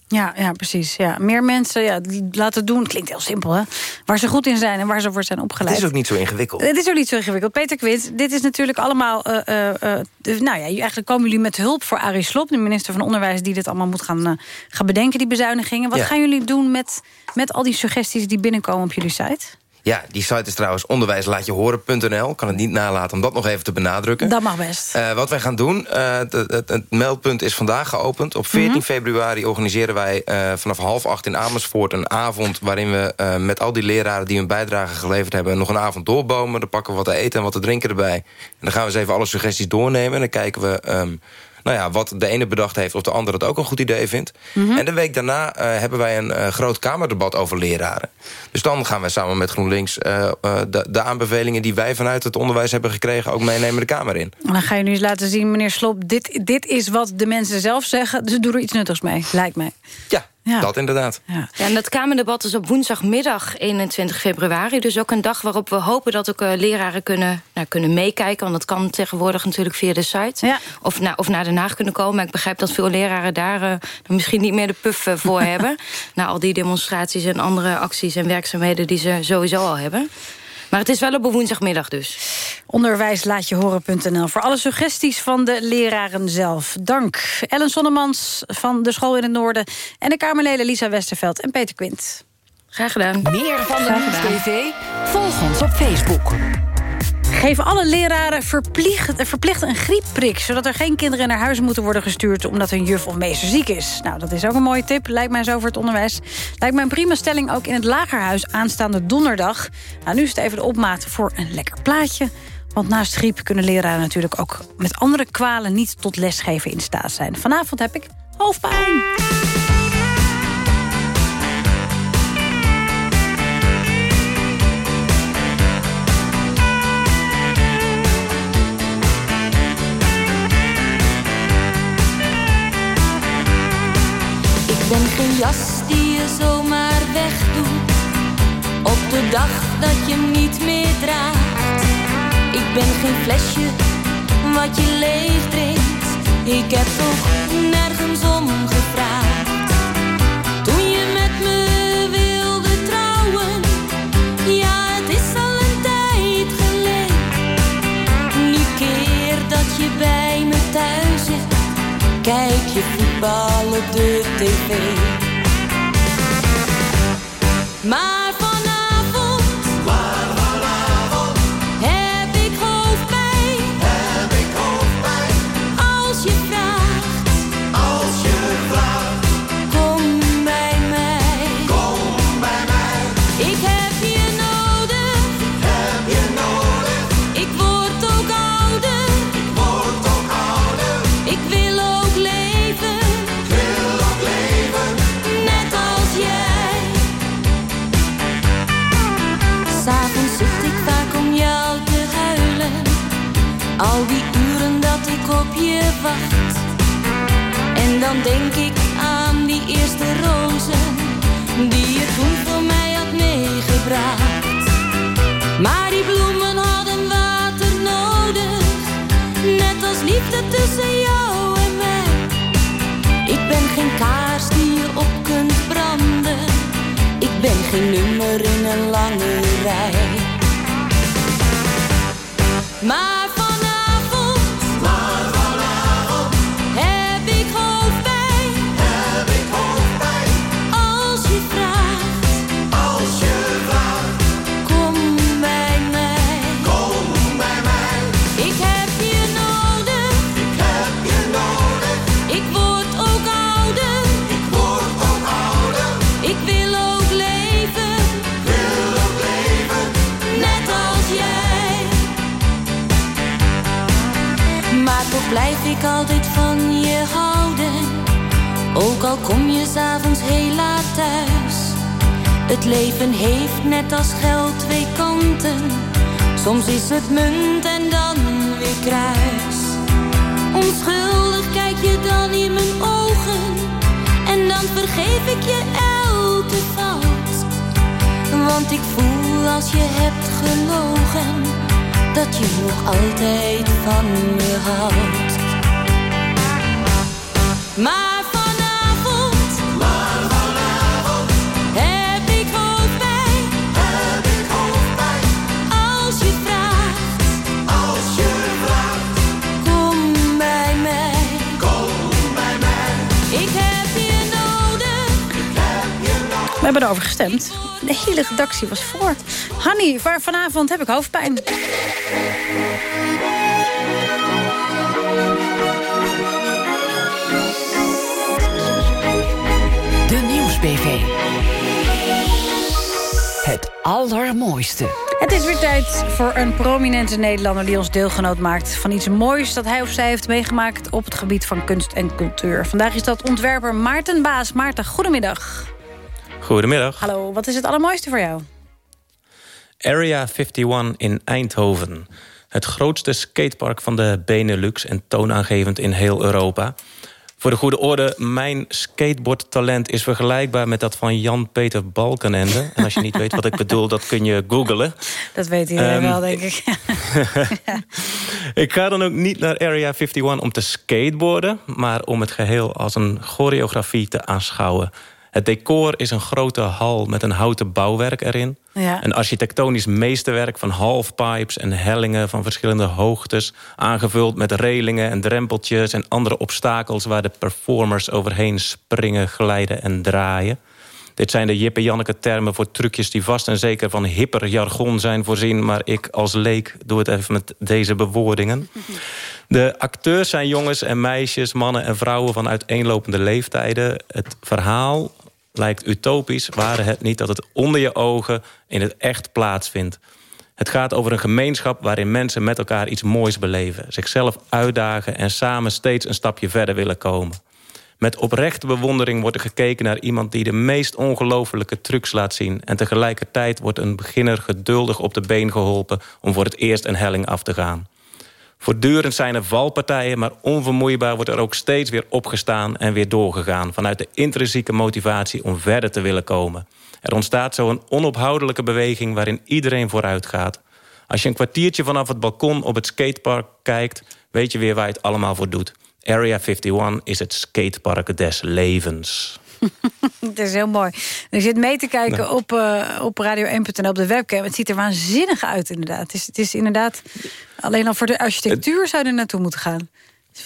Ja, ja, precies. Ja. Meer mensen ja, laten doen. Klinkt heel simpel, hè? Waar ze goed in zijn en waar ze voor zijn opgeleid. Het is ook niet zo ingewikkeld. Het is ook niet zo ingewikkeld. Peter Quint, dit is natuurlijk allemaal... Uh, uh, uh, nou ja, eigenlijk komen jullie met hulp voor Arie Slob... de minister van Onderwijs die dit allemaal moet gaan, gaan bedenken, die bezuinigingen. Wat gaan jullie doen met, met al die suggesties die binnenkomen op jullie site? Ja, die site is trouwens onderwijslaatjehoren.nl. Kan het niet nalaten om dat nog even te benadrukken. Dat mag best. Uh, wat wij gaan doen, uh, het, het, het, meldpunt is vandaag geopend. Op 14 mhm. februari organiseren wij uh, vanaf half acht in Amersfoort... een avond waarin we met al die leraren die hun bijdrage geleverd hebben... nog een avond doorbomen. Dan pakken we wat te eten en wat te drinken erbij. En dan gaan we eens even alle suggesties doornemen. En dan kijken we... Um, nou ja, wat de ene bedacht heeft of de andere het ook een goed idee vindt. Mhm. En de week daarna uh, hebben wij een uh, groot Kamerdebat over leraren. Dus dan gaan wij samen met GroenLinks uh, de, de, aanbevelingen... die wij vanuit het onderwijs hebben gekregen ook meenemen de Kamer in. En dan ga je nu eens laten zien, meneer Slop... dit, dit is wat de mensen zelf zeggen, dus doe er iets nuttigs mee, lijkt mij. Ja, ja. Dat inderdaad. Ja. ja. en het Kamerdebat is op woensdagmiddag 21 februari. Dus ook een dag waarop we hopen dat ook uh, leraren kunnen, nou, kunnen meekijken. Want dat kan tegenwoordig natuurlijk via de site. Ja. Of, na, of naar Den Haag kunnen komen. Maar ik begrijp dat veel leraren daar uh, misschien niet meer de puff uh, voor hebben. Na al die demonstraties en andere acties en werkzaamheden die ze sowieso al hebben. Maar het is wel op een woensdagmiddag dus. Onderwijslaatjehoren.nl voor alle suggesties van de leraren zelf. Dank. Ellen Sonnemans van de School in het Noorden... en de Kamerleden Lisa Westerveld en Peter Quint. Graag gedaan. Meer van de Nieuws-TV? Volg ons op Facebook geven alle leraren verplicht, verplicht een griepprik... zodat er geen kinderen naar huis moeten worden gestuurd... omdat hun juf of meester ziek is. Nou, dat is ook een mooie tip, lijkt mij zo voor het onderwijs. Lijkt mij een prima stelling ook in het Lagerhuis aanstaande donderdag. Nou, nu is het even de opmaat voor een lekker plaatje Want naast griep kunnen leraren natuurlijk ook met andere kwalen... niet tot lesgeven in staat zijn. Vanavond heb ik hoofdpijn. Jas die je zomaar wegdoet. Op de dag dat je niet meer draagt. Ik ben geen flesje wat je leeg drinkt. Ik heb toch nergens om gevraagd. Toen je met me wilde trouwen Ja, het is al een tijd geleden. Nu keer dat je bij me thuis zit Kijk je voetbal op de tv Maar dan denk ik aan die eerste rozen Die je toen voor mij had meegebracht. Maar die bloemen hadden water nodig Net als liefde tussen jou en mij. Ik ben geen kaars die je op kunt branden. Ik ben geen nummer in een lange rij. Maar blijf ik altijd van je houden. Ook al kom je s'avonds heel laat thuis. Het leven heeft net als geld twee kanten. Soms is het munt en dan weer kruis. Onschuldig kijk je dan in mijn ogen. En dan vergeef ik je elke fout. Want ik voel als je hebt gelogen. Dat je nog altijd van me houdt. Maar vanavond, maar vanavond heb ik hoofdpijn. Heb ik hoofdpijn. Als je vraagt, als je vraagt, kom bij mij. Kom bij mij. Ik heb je nodig. Ik heb je nodig. We hebben erover gestemd. De hele redactie was voor. Hanny, waar vanavond heb ik hoofdpijn. De Nieuwsbv. Het allermooiste. Het is weer tijd voor een prominente Nederlander... die ons deelgenoot maakt van iets moois dat hij of zij heeft meegemaakt... op het gebied van kunst en cultuur. Vandaag is dat ontwerper Maarten Baas. Maarten, goedemiddag. Goedemiddag. Hallo, wat is het allermooiste voor jou? Area 51 in Eindhoven. Het grootste skatepark van de Benelux en toonaangevend in heel Europa. Voor de goede orde, mijn skateboardtalent is vergelijkbaar met dat van Jan-Peter Balkenende. En als je niet weet wat ik bedoel, dat kun je googlen. Dat weet iedereen Ehm, wel, denk ik. Ik ga dan ook niet naar Area 51 om te skateboarden... maar om het geheel als een choreografie te aanschouwen. Het decor is een grote hal met een houten bouwwerk erin. Ja. Een architectonisch meesterwerk van halfpipes en hellingen van verschillende hoogtes... aangevuld met relingen en drempeltjes en andere obstakels... waar de performers overheen springen, glijden en draaien. Dit zijn de Jippe Janneke termen voor trucjes die vast en zeker van hipper jargon zijn voorzien. Maar ik als leek doe het even met deze bewoordingen. De acteurs zijn jongens en meisjes, mannen en vrouwen van uiteenlopende leeftijden. Het verhaal lijkt utopisch, waren het niet dat het onder je ogen in het echt plaatsvindt. Het gaat over een gemeenschap waarin mensen met elkaar iets moois beleven. Zichzelf uitdagen en samen steeds een stapje verder willen komen. Met oprechte bewondering wordt er gekeken naar iemand... die de meest ongelofelijke trucs laat zien. En tegelijkertijd wordt een beginner geduldig op de been geholpen... om voor het eerst een helling af te gaan. Voortdurend zijn er valpartijen, maar onvermoeibaar wordt er ook steeds weer opgestaan en weer doorgegaan. Vanuit de intrinsieke motivatie om verder te willen komen. Er ontstaat zo een onophoudelijke beweging waarin iedereen vooruit gaat. Als je een kwartiertje vanaf het balkon op het skatepark kijkt... weet je weer waar je het allemaal voor doet. Area 51 is het skatepark des levens. het is heel mooi. Je zit mee te kijken op, uh, op radio1.nl op de webcam. Het ziet er waanzinnig uit inderdaad. Het is, het is inderdaad... Alleen al voor de architectuur zou je er naartoe moeten gaan.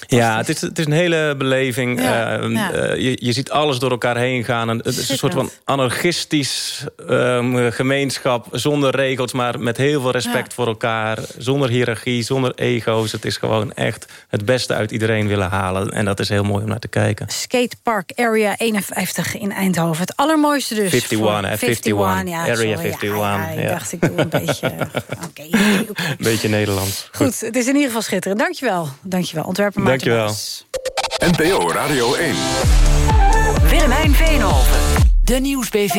Ja, het is, het is een hele beleving. Ja, uh, je, je ziet alles door elkaar heen gaan. En het is een soort van anarchistisch um, gemeenschap. Zonder regels, maar met heel veel respect ja. voor elkaar. Zonder hiërarchie, zonder ego's. Het is gewoon echt het beste uit iedereen willen halen. En dat is heel mooi om naar te kijken. Skatepark Area 51 in Eindhoven. Het allermooiste dus. 51, voor... 51. 51. Ja, Area sorry, 51. Ja, ik dacht, ik doe een beetje... Okay. Beetje Nederlands. Goed. Goed, het is in ieder geval schitterend. Dankjewel. Dankjewel. Ontwerper Dankjewel. NPO Radio 1. Willemijn Veenhoven. De Nieuwsbv.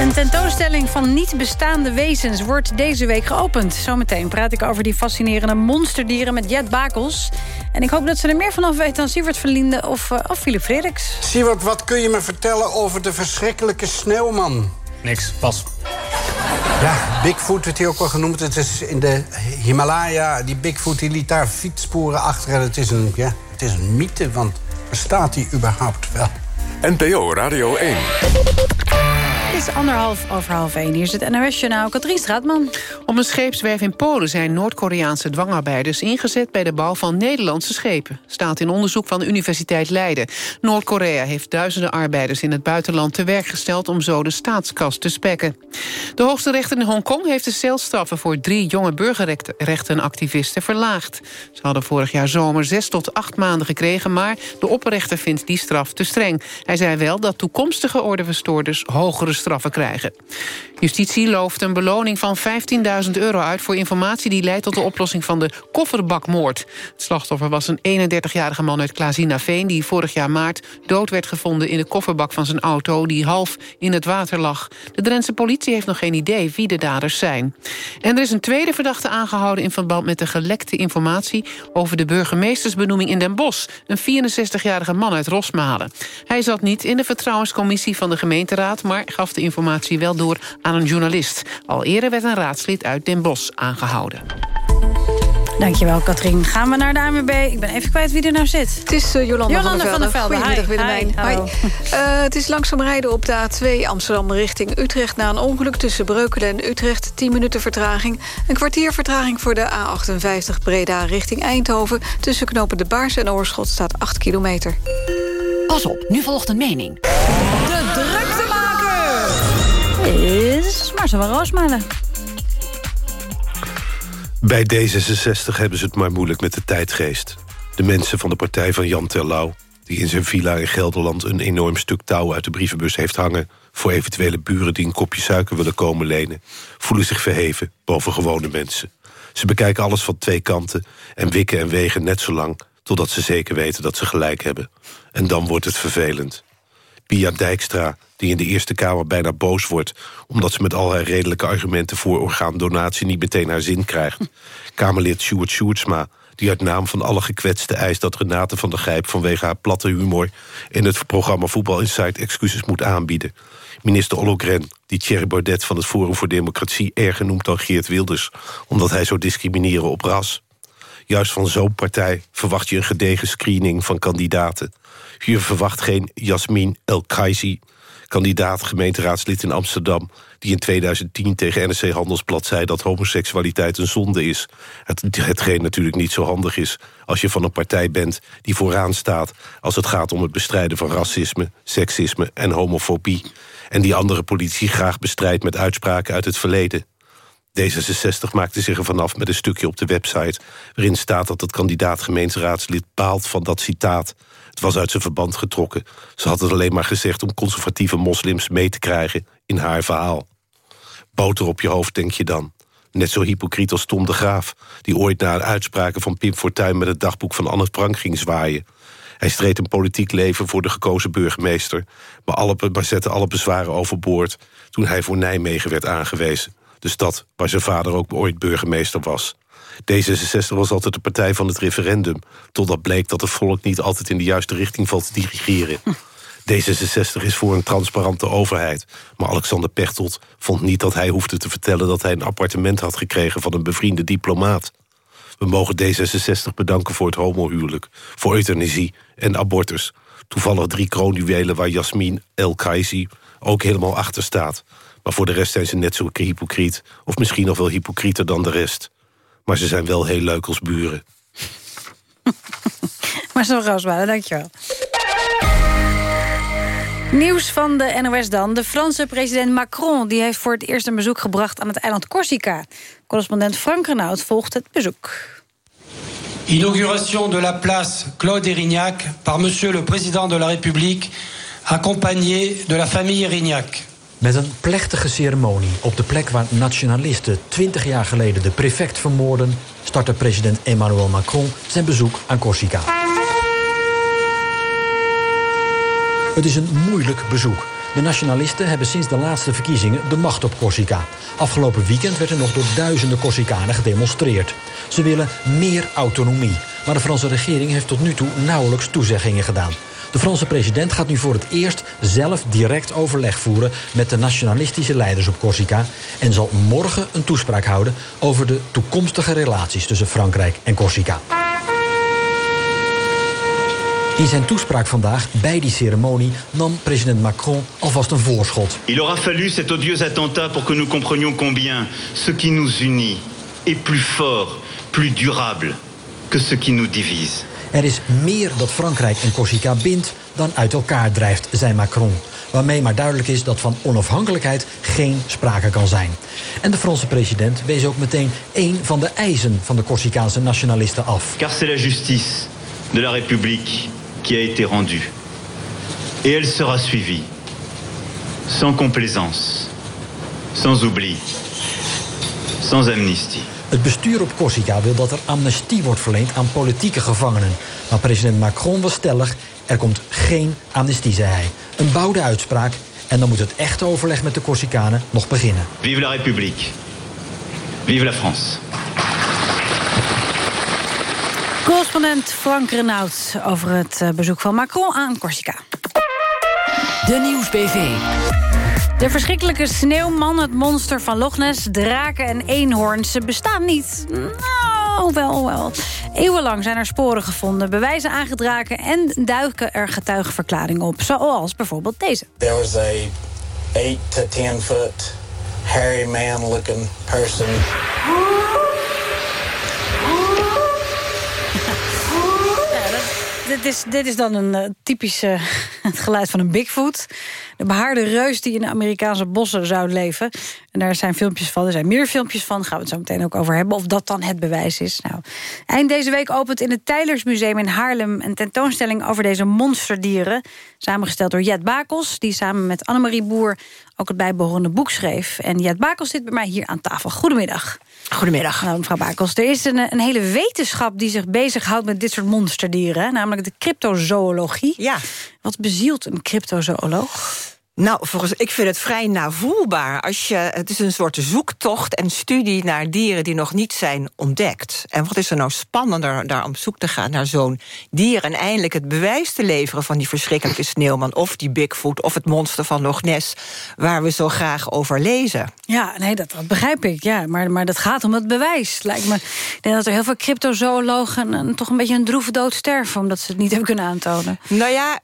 Een tentoonstelling van niet bestaande wezens wordt deze week geopend. Zometeen praat ik over die fascinerende monsterdieren met jetbakels. En ik hoop dat ze er meer vanaf weten dan Siewert van Linden of, uh, of Philip Frederiks. Siewert, wat kun je me vertellen over de verschrikkelijke sneeuwman? Niks, pas. Ja, Bigfoot werd hij ook wel genoemd. Het is in de Himalaya. Die Bigfoot die liet daar fietssporen achter. En het is een, ja, het is een mythe, want bestaat die überhaupt wel? NPO Radio 1. Het is anderhalf over half één. Hier is het NOS-journaal Katrien Straatman. Op een scheepswerf in Polen zijn Noord-Koreaanse dwangarbeiders... ingezet bij de bouw van Nederlandse schepen. Staat in onderzoek van de Universiteit Leiden. Noord-Korea heeft duizenden arbeiders in het buitenland te werk gesteld... om zo de staatskas te spekken. De hoogste rechter in Hongkong heeft de celstraffen... voor drie jonge burgerrechtenactivisten verlaagd. Ze hadden vorig jaar zomer zes tot acht maanden gekregen... maar de opperrechter vindt die straf te streng. Hij zei wel dat toekomstige ordeverstoorders hogere straffen krijgen. Justitie looft een beloning van 15.000 euro uit... voor informatie die leidt tot de oplossing van de kofferbakmoord. Het slachtoffer was een 31-jarige man uit Klazinaveen... die vorig jaar maart dood werd gevonden in de kofferbak van zijn auto... die half in het water lag. De Drentse politie heeft nog geen idee wie de daders zijn. En er is een tweede verdachte aangehouden... in verband met de gelekte informatie... over de burgemeestersbenoeming in Den Bosch. Een 64-jarige man uit Rosmalen. Hij zat niet in de vertrouwenscommissie van de gemeenteraad... maar gaf de informatie wel door aan een journalist. Al eerder werd een raadslid uit Den Bosch aangehouden. Dankjewel, Katrien. Gaan we naar de ANWB. Ik ben even kwijt wie er nou zit. Het is uh, Jolanda, Jolanda van der Velde. Goedemiddag, Willemijn. Hi. Hi. Uh, het is langzaam rijden op de A2 Amsterdam richting Utrecht... na een ongeluk tussen Breukelen en Utrecht. 10 minuten vertraging. Een kwartier vertraging voor de A58 Breda richting Eindhoven. Tussen knopen De Baars en Oorschot staat 8 kilometer. Pas op, nu volgt een mening. Is Marcel van Roosmalen. Bij D66 hebben ze het maar moeilijk met de tijdgeest. De mensen van de partij van Jan Terlouw... die in zijn villa in Gelderland een enorm stuk touw uit de brievenbus heeft hangen... voor eventuele buren die een kopje suiker willen komen lenen... voelen zich verheven boven gewone mensen. Ze bekijken alles van twee kanten en wikken en wegen net zo lang... totdat ze zeker weten dat ze gelijk hebben. En dan wordt het vervelend. Pia Dijkstra, die in de Eerste Kamer bijna boos wordt... omdat ze met al haar redelijke argumenten voor orgaandonatie... niet meteen haar zin krijgt. Kamerlid Sjoerd Sjoerdsma, die uit naam van alle gekwetsten eist... dat Renate van der Gijp vanwege haar platte humor... in het programma Voetbal Insight excuses moet aanbieden. Minister Ollogren, die Thierry Baudet van het Forum voor Democratie... erger noemt dan Geert Wilders, omdat hij zou discrimineren op ras. Juist van zo'n partij verwacht je een gedegen screening van kandidaten. Je verwacht geen Jasmin El Khaisi, kandidaat gemeenteraadslid in Amsterdam... die in 2010 tegen NRC Handelsblad zei dat homoseksualiteit een zonde is. Het, hetgeen natuurlijk niet zo handig is als je van een partij bent die vooraan staat... als het gaat om het bestrijden van racisme, seksisme en homofobie... en die andere politici graag bestrijdt met uitspraken uit het verleden. D66 maakte zich er vanaf met een stukje op de website... waarin staat dat het kandidaat gemeenteraadslid baalt van dat citaat. Het was uit zijn verband getrokken. Ze had het alleen maar gezegd om conservatieve moslims mee te krijgen in haar verhaal. Boter op je hoofd, denk je dan. Net zo hypocriet als Tom de Graaf... die ooit na uitspraken van Pim Fortuyn... met het dagboek van Anne Frank ging zwaaien. Hij streed een politiek leven voor de gekozen burgemeester... maar, alle, maar zette alle bezwaren overboord... toen hij voor Nijmegen werd aangewezen. De stad waar zijn vader ook ooit burgemeester was. D66 was altijd de partij van het referendum... totdat bleek dat het volk niet altijd in de juiste richting valt te dirigeren. D66 is voor een transparante overheid. Maar Alexander Pechtold vond niet dat hij hoefde te vertellen... dat hij een appartement had gekregen van een bevriende diplomaat. We mogen D66 bedanken voor het homohuwelijk... voor euthanasie en abortus. Toevallig drie kroonjuwelen waar Jasmin El Khaisi ook helemaal achter staat. Maar voor de rest zijn ze net zo hypocriet... of misschien nog wel hypocrieter dan de rest. Maar ze zijn wel heel leuk als buren. Marcel Roosmalen, dankjewel. Nieuws van de NOS dan. De Franse president Macron die heeft voor het eerst een bezoek gebracht aan het eiland Corsica. Correspondent Frank Renaud volgt het bezoek. Inauguration de la place Claude Erignac par monsieur le président de la République, accompagné de la famille Erignac. Met een plechtige ceremonie op de plek waar nationalisten 20 jaar geleden de prefect vermoorden, startte president Emmanuel Macron zijn bezoek aan Corsica. Het is een moeilijk bezoek. De nationalisten hebben sinds de laatste verkiezingen de macht op Corsica. Afgelopen weekend werd er nog door duizenden Corsicanen gedemonstreerd. Ze willen meer autonomie. Maar de Franse regering heeft tot nu toe nauwelijks toezeggingen gedaan. De Franse president gaat nu voor het eerst zelf direct overleg voeren met de nationalistische leiders op Corsica en zal morgen een toespraak houden over de toekomstige relaties tussen Frankrijk en Corsica. In zijn toespraak vandaag bij die ceremonie nam president Macron alvast een voorschot. Il aura fallu cet odieux attentat pour que nous comprenions combien ce qui nous unit est plus fort, plus durable que ce qui nous divise. Er is meer dat Frankrijk en Corsica bindt dan uit elkaar drijft, zei Macron. Waarmee maar duidelijk is dat van onafhankelijkheid geen sprake kan zijn. En de Franse president wees ook meteen één van de eisen van de Corsicaanse nationalisten af. Car c'est la justice de la République qui a été rendue. Et elle sera suivie. Sans complaisance. Sans oubli. Sans amnistie. Het bestuur op Corsica wil dat er amnestie wordt verleend aan politieke gevangenen. Maar president Macron was stellig, er komt geen amnestie, zei hij. Een bouwde uitspraak en dan moet het echte overleg met de Corsicanen nog beginnen. Vive la République. Vive la France. Correspondent Frank Renaud over het eh, bezoek van Macron aan Corsica. De Nieuwsbv. De verschrikkelijke sneeuwman, het monster van Loch Ness... draken en eenhoorns, ze bestaan niet. Nou, wel, wel. Eeuwenlang zijn er sporen gevonden, bewijzen aangedragen... en duiken er getuigenverklaringen op, zoals bijvoorbeeld deze. There was a 8 to 10 foot hairy man looking person. Dit is, dit is dan een uh, typisch uh, het geluid van een Bigfoot. De behaarde reus die in de Amerikaanse bossen zou leven. En daar zijn filmpjes van, er zijn meer filmpjes van. Gaan we het zo meteen ook over hebben, of dat dan het bewijs is. Nou, eind deze week opent in het Tijlersmuseum in Haarlem... een tentoonstelling over deze monsterdieren. Samengesteld door Jet Bakels, die samen met Annemarie Boer... ook het bijbehorende boek schreef. En Jet Bakels zit bij mij hier aan tafel. Goedemiddag. Goedemiddag. Nou, mevrouw Bakels, er is een, een hele wetenschap die zich bezighoudt met dit soort monsterdieren. Namelijk de cryptozoologie. Ja. Wat bezielt een cryptozooloog? Nou, volgens, ik vind het vrij navoelbaar. Als je, het is een soort zoektocht en studie naar dieren die nog niet zijn ontdekt. En wat is er nou spannender daar om zoek te gaan naar zo'n dier... en eindelijk het bewijs te leveren van die verschrikkelijke sneeuwman... of die Bigfoot of het monster van Loch Ness... waar we zo graag over lezen. Ja, nee, dat, dat begrijp ik. Ja, maar, maar dat gaat om het bewijs. Lijkt me, ik denk dat er heel veel cryptozoologen... Een, toch een beetje een droeve dood sterven... omdat ze het niet hebben kunnen aantonen. Nou ja,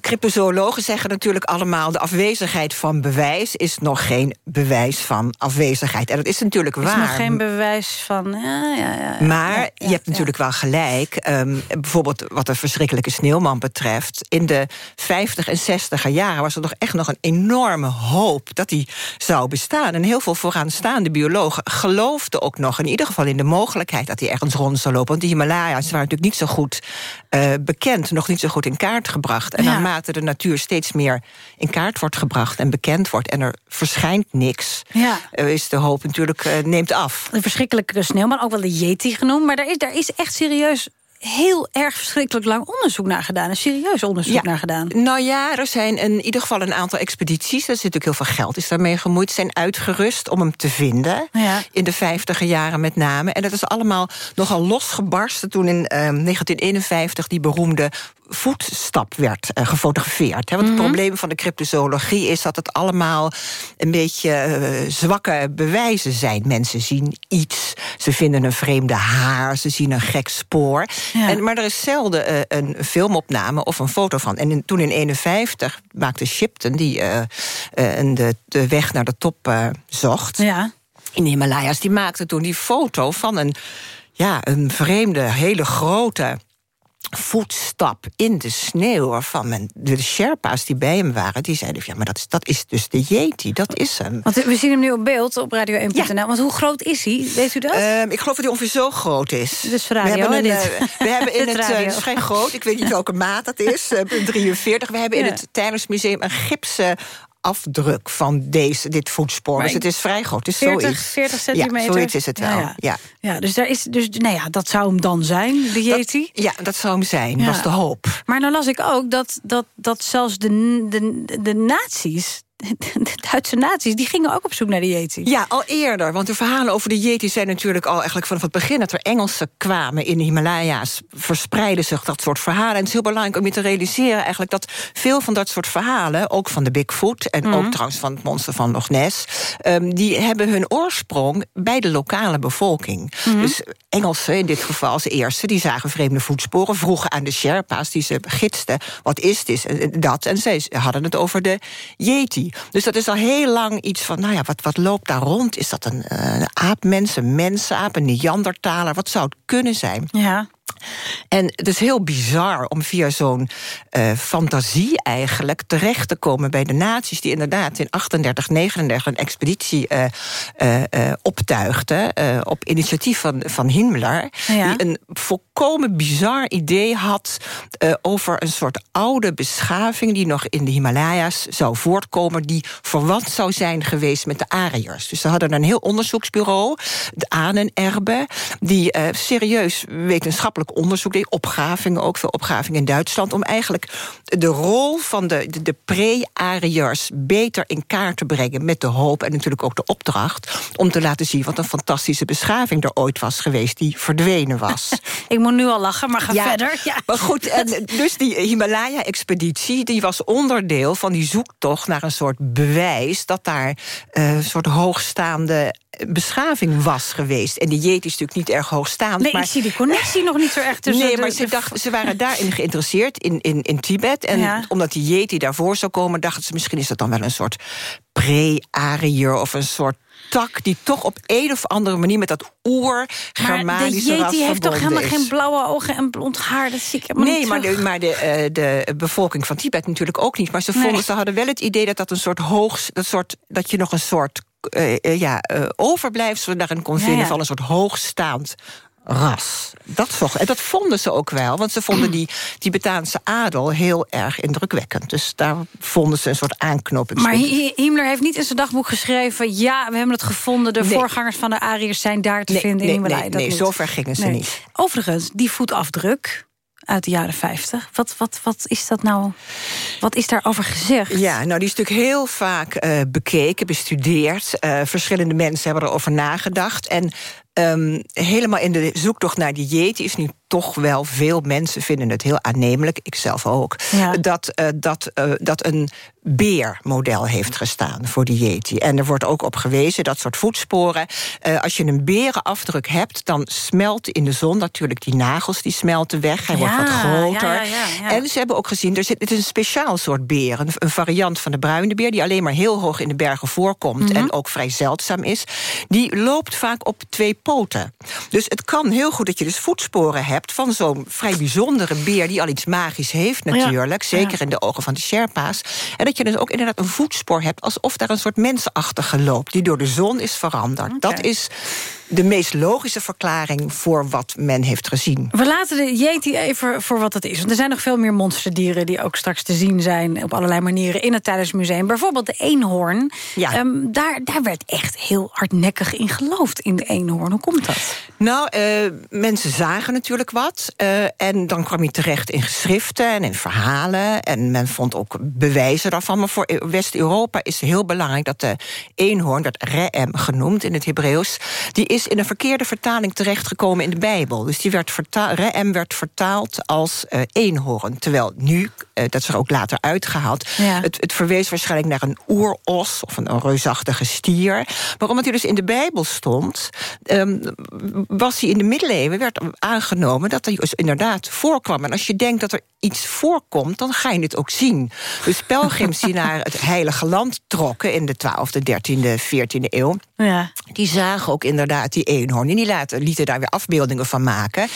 cryptozoologen zeggen natuurlijk allemaal... de afwezigheid van bewijs is nog geen bewijs van afwezigheid. En dat is natuurlijk is waar. nog geen bewijs van... Ja, ja, ja, maar ja, je hebt natuurlijk wel gelijk. Um, bijvoorbeeld wat de verschrikkelijke sneeuwman betreft. In de 50 en 60er jaren was er toch echt nog een enorme hoop... dat die zou bestaan. En heel veel vooraanstaande biologen geloofden ook nog... in ieder geval in de mogelijkheid dat hij ergens rond zou lopen. Want die Himalaya's waren natuurlijk niet zo goed uh, bekend. Nog niet zo goed in kaart gebracht. En naarmate de natuur steeds meer in kaart wordt wordt gebracht en bekend wordt... en er verschijnt niks, Ja. eh, is de hoop natuurlijk eh, neemt af. Een verschrikkelijke sneeuwman, ook wel de Yeti genoemd. Maar daar is, daar is echt serieus heel erg verschrikkelijk lang onderzoek naar gedaan. Een serieus onderzoek naar gedaan. Nou ja, er zijn in ieder geval een aantal expedities... er zit natuurlijk heel veel geld is daarmee gemoeid... zijn uitgerust om hem te vinden. Ja. In de vijftiger jaren met name. En dat is allemaal nogal losgebarsten... toen in ehm, 1951 die beroemde voetstap werd eh, gefotografeerd. Hè? Want Mhm. het probleem van de cryptozoologie is dat het allemaal een beetje eh, zwakke bewijzen zijn. Mensen zien iets, ze vinden een vreemde haar, ze zien een gek spoor. En, maar er is zelden eh, een filmopname of een foto van. En in- toen in 51 maakte Shipton, die de, de weg naar de top zocht... Ja. in de Himalaya's, die maakte toen die foto van een, ja, een vreemde, hele grote voetstap in de sneeuw... waarvan men, de Sherpa's die bij hem waren, die zeiden... ja, maar dat is, dat is dus de Yeti, dat is hem. Want we zien hem nu op beeld op radio1.nl. Want hoe groot is hij? Weet u dat? Ehm, ik geloof dat hij ongeveer zo groot is. Dus radio, we hebben, een, dit? eh, we hebben in Het het, eh, radio. het is vrij groot, ik weet niet welke maat dat is, eh, 43. We hebben in Ja. het Museum een gipsen afdruk van deze, dit voetspoor. Maar dus het is vrij groot. Het is 40, zoiets. 40 centimeter? Ja, zoiets is het wel. Ja, Ja, ja. Ja, dus, daar is, dus nou ja, dat zou hem dan zijn, de Yeti. ja, dat zou hem zijn. Dat is de hoop. Maar dan las ik ook dat, dat, dat zelfs de, de, de nazi's... de Duitse nazi's, die gingen ook op zoek naar de Yeti. Ja, al eerder. Want de verhalen over de Yeti zijn natuurlijk al eigenlijk vanaf het begin... dat er Engelsen kwamen in de Himalaya's, verspreiden zich dat soort verhalen. En het is heel belangrijk om je te realiseren eigenlijk... dat veel van dat soort verhalen, ook van de Bigfoot... en Mhm. ook trouwens van het monster van Loch Ness... ehm, die hebben hun oorsprong bij de lokale bevolking. Mhm. Dus Engelsen, in dit geval als eerste... die zagen vreemde voetsporen, vroegen aan de Sherpa's... die ze gidsten, wat is dit en dat? En zij hadden het over de Yeti. Dus dat is al heel lang iets van, nou ja, wat, wat loopt daar rond? Is dat een, eh, een aapmens, een mensaap, een Neandertaler? Wat zou het kunnen zijn? Ja. En het is heel bizar om via zo'n eh, fantasie eigenlijk terecht te komen bij de naties die inderdaad in 38, 39 een expeditie eh, optuigden op initiatief van, van Himmler, Ja. die een volkomen bizar idee had over een soort oude beschaving die nog in de Himalaya's zou voortkomen, die verwant zou zijn geweest met de Ariërs. Dus ze hadden een heel onderzoeksbureau, de Ahnenerbe, die serieus wetenschappelijk onderzoek deed, opgravingen, ook veel opgravingen in Duitsland, om eigenlijk de rol van de, de, de pre-Ariërs beter in kaart te brengen met de hoop en natuurlijk ook de opdracht om te laten zien wat een fantastische beschaving er ooit was geweest die verdwenen was. Ik moet nu al lachen, maar ga Ja, verder. Ja. Maar goed, en dus die Himalaya-expeditie... die was onderdeel van die zoektocht naar een soort bewijs... dat daar eh, een soort hoogstaande beschaving was geweest. En die Yeti is natuurlijk niet erg hoogstaand. Nee, maar... ik zie die connectie nog niet zo echt tussen Nee, de- maar ze, de- dachten, ze waren daarin geïnteresseerd, in, in, in Tibet. En Ja. omdat die Yeti daarvoor zou komen... dachten ze, misschien is dat dan wel een soort pre-Ariër... of een soort tak die toch op een of andere manier... met dat Maar de oer-Germanische ras Yeti heeft toch helemaal is. geen blauwe ogen en blond haar? Dat zie ik helemaal Nee, niet maar, terug. de, maar de, eh, de bevolking van Tibet natuurlijk ook niet. Maar ze, vonden, Nee. ze hadden wel het idee dat dat een soort hoog... Dat, soort, dat je nog een soort eh, ja, overblijfsel daarin kon Ja, vinden... ja. van een soort hoogstaand ras. Dat en dat vonden ze ook wel, want ze vonden die Tibetaanse adel heel erg indrukwekkend. Dus daar vonden ze een soort aanknopingspunt. Maar Hi- Himmler heeft niet in zijn dagboek geschreven... ja, we hebben het gevonden, de Nee. voorgangers van de Ariërs zijn daar te Nee, vinden nee, in Himalaya. nee, nee, niet. zover gingen ze niet. Overigens, die voetafdruk uit de jaren 50, wat, wat, wat is dat nou? Wat is daarover gezegd? Ja, nou die is natuurlijk heel vaak eh, bekeken, bestudeerd. Eh, verschillende mensen hebben erover nagedacht. En ehm, helemaal in de zoektocht naar die Yeti is nu toch wel veel mensen vinden het heel aannemelijk, ik zelf ook, Ja. dat, eh, dat, eh, dat een beermodel heeft gestaan voor die Yeti. En er wordt ook op gewezen dat soort voetsporen, eh, als je een berenafdruk hebt, dan smelt in de zon natuurlijk die nagels, die smelten weg. Hij wordt wat groter. ja, ja, ja, ja. En ze hebben ook gezien, er zit, het is een speciaal soort beer. Een, een variant van de bruine beer, die alleen maar heel hoog in de bergen voorkomt... Mhm. en ook vrij zeldzaam is. Die loopt vaak op twee poten. Dus het kan heel goed dat je dus voetsporen hebt... van zo'n vrij bijzondere beer die al iets magisch heeft natuurlijk. Ja, Zeker ja. in de ogen van de Sherpa's. En dat je dus ook inderdaad een voetspoor hebt... alsof daar een soort mensachtige loopt... die door de zon is veranderd. Dat is de meest logische verklaring voor wat men heeft gezien. We laten de Yeti even voor wat het is. Want er zijn nog veel meer monsterdieren... die ook straks te zien zijn op allerlei manieren in het Tijdensmuseum. Bijvoorbeeld de eenhoorn. Ja. Ehm, daar, daar werd echt heel hardnekkig in geloofd, in de eenhoorn. Hoe komt dat? Nou, uh, mensen zagen natuurlijk wat. Uh, en dan kwam je terecht in geschriften en in verhalen. En men vond ook bewijzen daarvan. Maar voor West-Europa is heel belangrijk dat de eenhoorn... dat re'em genoemd in het Hebreeuws... die is in een verkeerde vertaling terechtgekomen in de Bijbel. Dus die werd re'em werd vertaald als uh, eenhoorn. Terwijl nu, dat is er ook later uitgehaald... Ja. Het, het verwees waarschijnlijk naar een oeros of een, een reusachtige stier. Maar omdat hij dus in de Bijbel stond... Um, was hij in de middeleeuwen, werd aangenomen... dat hij dus inderdaad voorkwam. En als je denkt dat er iets voorkomt, dan ga je het ook zien. Dus pelgrims die naar het Heilige Land trokken... in de 12e, 13e, 14e eeuw... Ja. die zagen ook inderdaad die eenhoorn. En die laten, lieten daar weer afbeeldingen van maken...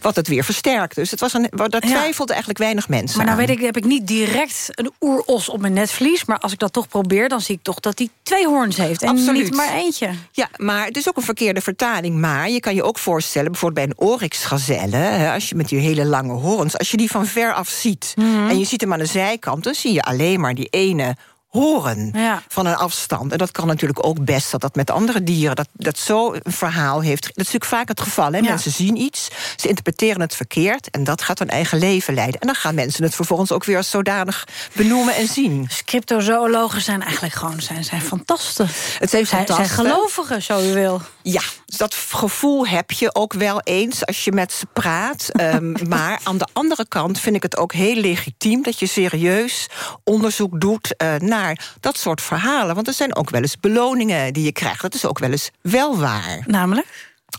wat het weer versterkt. Dus het was een, daar twijfelden ja. eigenlijk weinig mensen Maar nou aan. weet ik, heb ik niet direct een oeros op mijn netvlies... maar als ik dat toch probeer, dan zie ik toch dat hij twee hoorns heeft... en Absoluut. niet maar eentje. Ja, maar het is ook een verkeerde vertaling. Maar je kan je ook voorstellen, bijvoorbeeld bij een oryxgazelle... als je met die hele lange hoorns, als je die van ver af ziet... Mm -hmm. en je ziet hem aan de zijkant, dan zie je alleen maar die ene horen ja. van een afstand. En dat kan natuurlijk ook best dat dat met andere dieren... dat, dat zo een verhaal heeft. Dat is natuurlijk vaak het geval. Hè? Ja. Mensen zien iets, ze interpreteren het verkeerd... en dat gaat hun eigen leven leiden. En dan gaan mensen het vervolgens ook weer als zodanig benoemen en zien. Dus cryptozoologen zijn eigenlijk gewoon zijn, zijn fantasten. Het zijn fantasten. zijn gelovigen, zo u wil. Ja, dus dat gevoel heb je ook wel eens als je met ze praat. Ehm, maar aan de andere kant vind ik het ook heel legitiem... dat je serieus onderzoek doet uh, naar dat soort verhalen. Want er zijn ook wel eens beloningen die je krijgt. Dat is ook wel eens wel waar. Namelijk?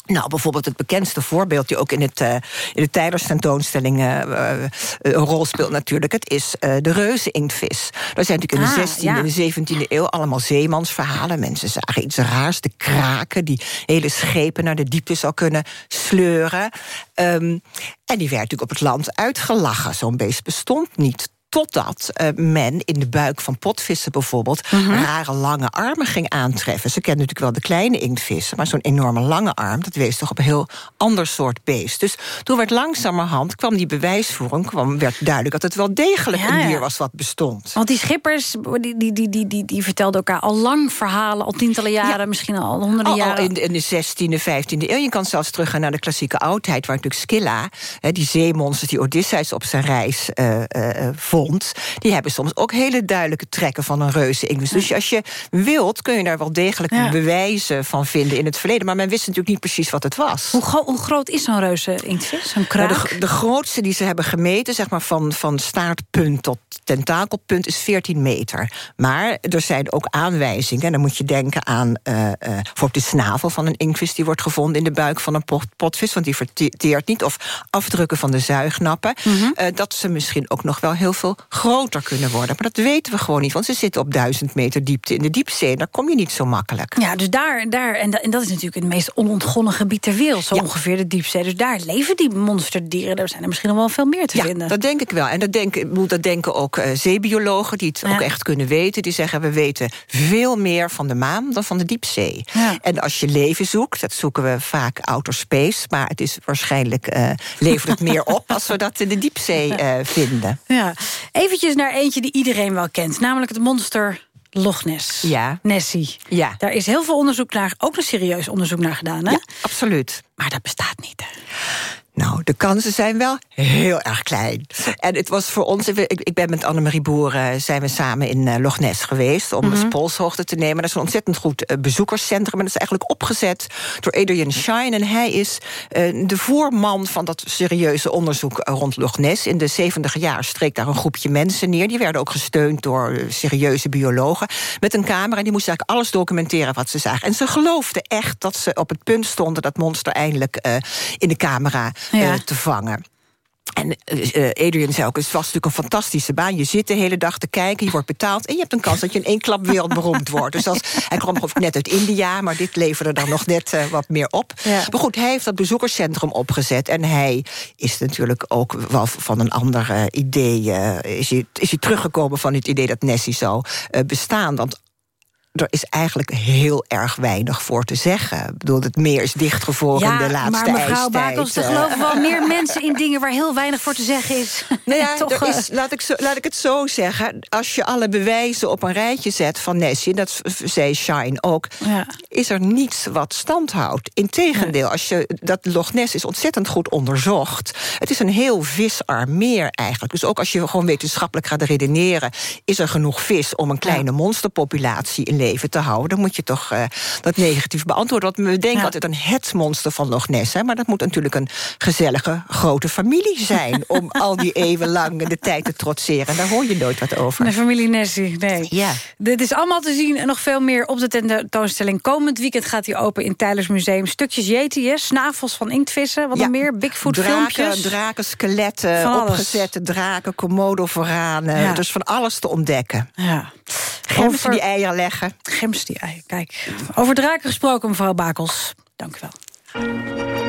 Nou, bijvoorbeeld het bekendste voorbeeld... die ook in, het, uh, in de Tijders-tentoonstelling uh, een rol speelt natuurlijk... het is de reuzeninktvis. Daar zijn natuurlijk in de Ah, 16e ja. en de 17e eeuw... allemaal zeemansverhalen. Mensen zagen iets raars, de kraken... die hele schepen naar de diepte zou kunnen sleuren. Um, en die werd natuurlijk op het land uitgelachen. Zo'n beest bestond niet Totdat uh, men in de buik van potvissen bijvoorbeeld... Mhm. rare lange armen ging aantreffen. Ze kennen natuurlijk wel de kleine inktvissen... maar zo'n enorme lange arm, dat wees toch op een heel ander soort beest. Dus toen werd langzamerhand, kwam die bewijsvoering... Kwam, werd duidelijk dat het wel degelijk Ja, een dier was wat bestond. Want die schippers, die, die, die, die, die, die vertelden elkaar al lang verhalen... al tientallen jaren, misschien al honderden Al, al jaren. in, de- in de 16e, 15e eeuw. Je kan zelfs teruggaan naar de klassieke oudheid... waar natuurlijk Scylla, hè, die zeemonsters die Odysseus op zijn reis eh, die hebben soms ook hele duidelijke trekken van een reuze inktvis. Dus als je wilt, kun je daar wel degelijk Ja. bewijzen van vinden in het verleden. Maar men wist natuurlijk niet precies wat het was. Hoe, gro- hoe groot is zo'n reuze inktvis? Zo'n kraak? Nou, de, de grootste die ze hebben gemeten, zeg maar van, van staartpunt tot tentakelpunt, is 14 meter. Maar er zijn ook aanwijzingen. En dan moet je denken aan eh, bijvoorbeeld de snavel van een inktvis... die wordt gevonden in de buik van een pot- potvis... want die verteert niet. Of afdrukken van de zuignappen. Mhm. eh, dat ze misschien ook nog wel heel veel groter kunnen worden. Maar dat weten we gewoon niet, want ze zitten op duizend meter diepte in de diepzee. En daar kom je niet zo makkelijk. Ja, dus daar, daar en, dat, en dat is natuurlijk het meest onontgonnen gebied ter wereld. Zo ongeveer de diepzee. Dus daar leven die monsterdieren. Er zijn er misschien nog wel veel meer te ja, vinden. dat denk ik wel. En dat denken, dat denken ook eh, zeebiologen die het Ja. ook echt kunnen weten. Die zeggen, we weten veel meer van de maan dan van de diepzee. En als je leven zoekt, dat zoeken we vaak outer space... maar het is waarschijnlijk, eh, levert het meer op als we dat in de diepzee eh, vinden. Ja, eventjes naar eentje die iedereen wel kent. Namelijk het monster Loch Ness. Ja. Nessie. Ja. Daar is heel veel onderzoek naar, ook een serieus onderzoek naar gedaan. Hè? Ja, absoluut. Maar dat bestaat niet. Hè? Nou, de kansen zijn wel heel erg klein. En het was voor ons... Ik, ik ben met Annemarie Boer eh, zijn we samen in eh, Loch Ness geweest... om eens polshoogte te nemen. Dat is een ontzettend goed eh, bezoekerscentrum. En dat is eigenlijk opgezet door Adrian Shine. En hij is de voorman van dat serieuze onderzoek rond Loch Ness. In de 70 jaar streek daar een groepje mensen neer. Die werden ook gesteund door serieuze biologen. Met een camera. En die moesten eigenlijk alles documenteren wat ze zagen. En ze geloofden echt dat ze op het punt stonden... dat monster eh, in de camera eh, Ja. te vangen. En eh, Adrian zei ook, het was natuurlijk een fantastische baan. Je zit de hele dag te kijken, je wordt betaald... en je hebt een kans dat je in één klap wereldberoemd wordt. Dus als, hij kwam net uit India, maar dit leverde dan nog net wat meer op. Ja. Maar goed, hij heeft dat bezoekerscentrum opgezet... en hij is natuurlijk ook wel van een ander idee... is, hij, is hij teruggekomen van het idee dat Nessie zou bestaan. Want er is eigenlijk heel erg weinig voor te zeggen. Ik bedoel, het meer is dichtgevroren in de laatste maar mevrouw. Bakels, er geloven wel meer mensen in dingen... waar heel weinig voor te zeggen is. Nou ja, Toch, er eh, is, laat, ik zo, laat ik het zo zeggen. Als je alle bewijzen op een rijtje zet van Nessie... dat zei Shine ook, is er niets wat stand houdt. Integendeel, als je, dat Loch Ness is ontzettend goed onderzocht. Het is een heel visarm meer eigenlijk. Dus ook als je gewoon wetenschappelijk gaat redeneren... is er genoeg vis om een kleine monsterpopulatie in leven te houden. Dan moet je toch eh, dat negatief beantwoorden. Want we denken altijd aan het monster van Loch Ness. Hè, maar dat moet natuurlijk een gezellige grote familie zijn... om al die eeuwen lang de tijd te trotseren. Daar hoor je nooit wat over. De familie Nessie, nee. Ja. Dit is allemaal te zien en nog veel meer op de tentoonstelling. Komend weekend gaat hij open in Tylers Museum. Stukjes Yeti, hè, snavels van inktvissen, wat Ja. nog meer, Bigfoot draken, filmpjes. draken, skeletten, opgezette draken, komodo-varanen. Ja. Dus van alles te ontdekken. Ja. Over- die eieren leggen. Gems die eieren, kijk. Over draken gesproken, mevrouw Bakels. Dank u wel.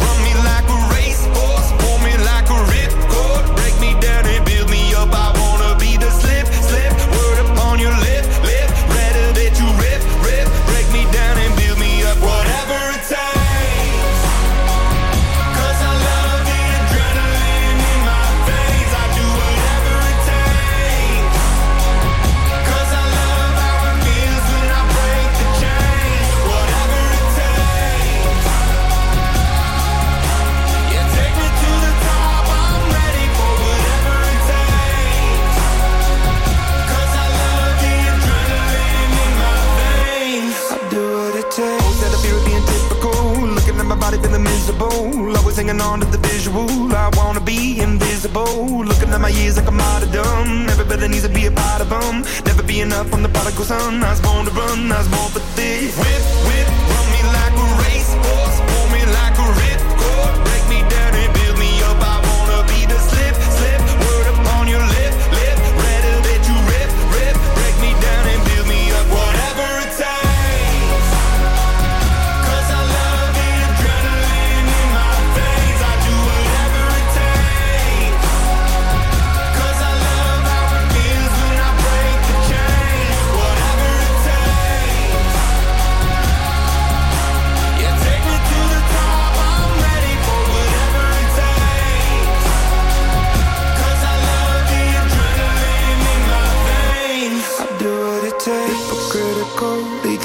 visual. I wanna be invisible. Looking at my years like I'm out of dumb. Everybody needs to be a part of them. Never be enough from the prodigal son. I was born to run. I was born for this. Whip, whip, run me like a racehorse. Pull me like a ripcord.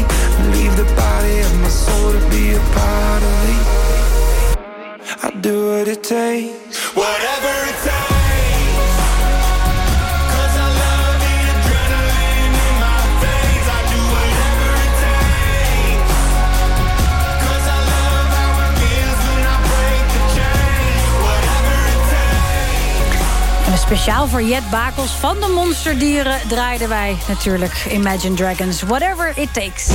Leave the body of my soul to be a part of. I do what it takes. Whatever it takes. Speciaal voor Jet Bakels van de Monsterdieren... draaiden wij natuurlijk Imagine Dragons. Whatever it takes.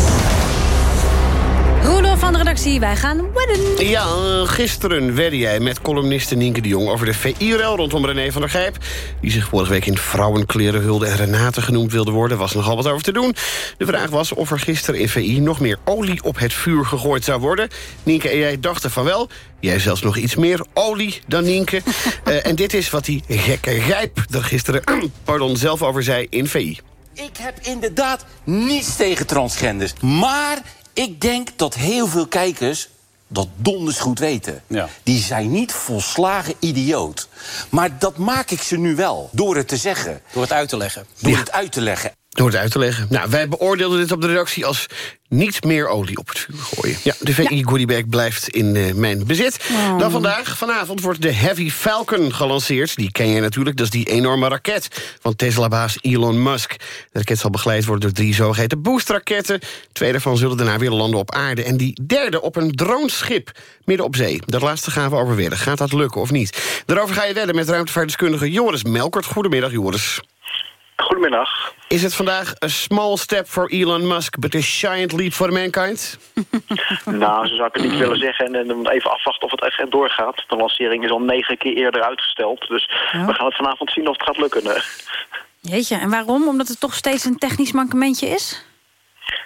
Roelof van de redactie, wij gaan wedden. Ja, gisteren wedde jij met columniste Nienke de Jong... over de VI-rel rondom René van der Gijp... die zich vorige week in vrouwenkleren hulde en Renate genoemd wilde worden. was nogal wat over te doen. De vraag was of er gisteren in VI nog meer olie op het vuur gegooid zou worden. Nienke en jij dachten van wel. Jij zelfs nog iets meer olie dan Nienke. Eh, en dit is wat die gekke Gijp er gisteren pardon, zelf over zei in VI. Ik heb inderdaad niets tegen transgenders. Maar ik denk dat heel veel kijkers dat donders goed weten. Die zijn niet volslagen idioot. Maar dat maak ik ze nu wel, door het te zeggen. Door het uit te leggen. Door het uit te leggen. Door het uit te leggen. Nou, wij beoordeelden dit op de redactie als niet meer olie op het vuur gooien. Ja, de VI Goodiebag blijft in eh, mijn bezit. Oh. Dan vandaag, vanavond, wordt de Heavy Falcon gelanceerd. Die ken je natuurlijk, dat is die enorme raket van Tesla-baas Elon Musk. De raket zal begeleid worden door drie zogeheten boostraketten. Twee daarvan zullen daarna weer landen op aarde. En die derde op een droneschip midden op zee. Dat laatste gaan we over wedden. Gaat dat lukken of niet? Daarover ga je wedden met ruimtevaartdeskundige Joris Melkert. Goedemiddag, Joris. Goedemiddag. Is het vandaag a small step for Elon Musk... but a giant leap for mankind? nou, zo zou ik het niet willen zeggen. En, en we moeten even afwachten of het echt doorgaat. De lancering is al negen keer eerder uitgesteld. Dus we gaan het vanavond zien of het gaat lukken. eh. Jeetje, en waarom? Omdat het toch steeds een technisch mankementje is?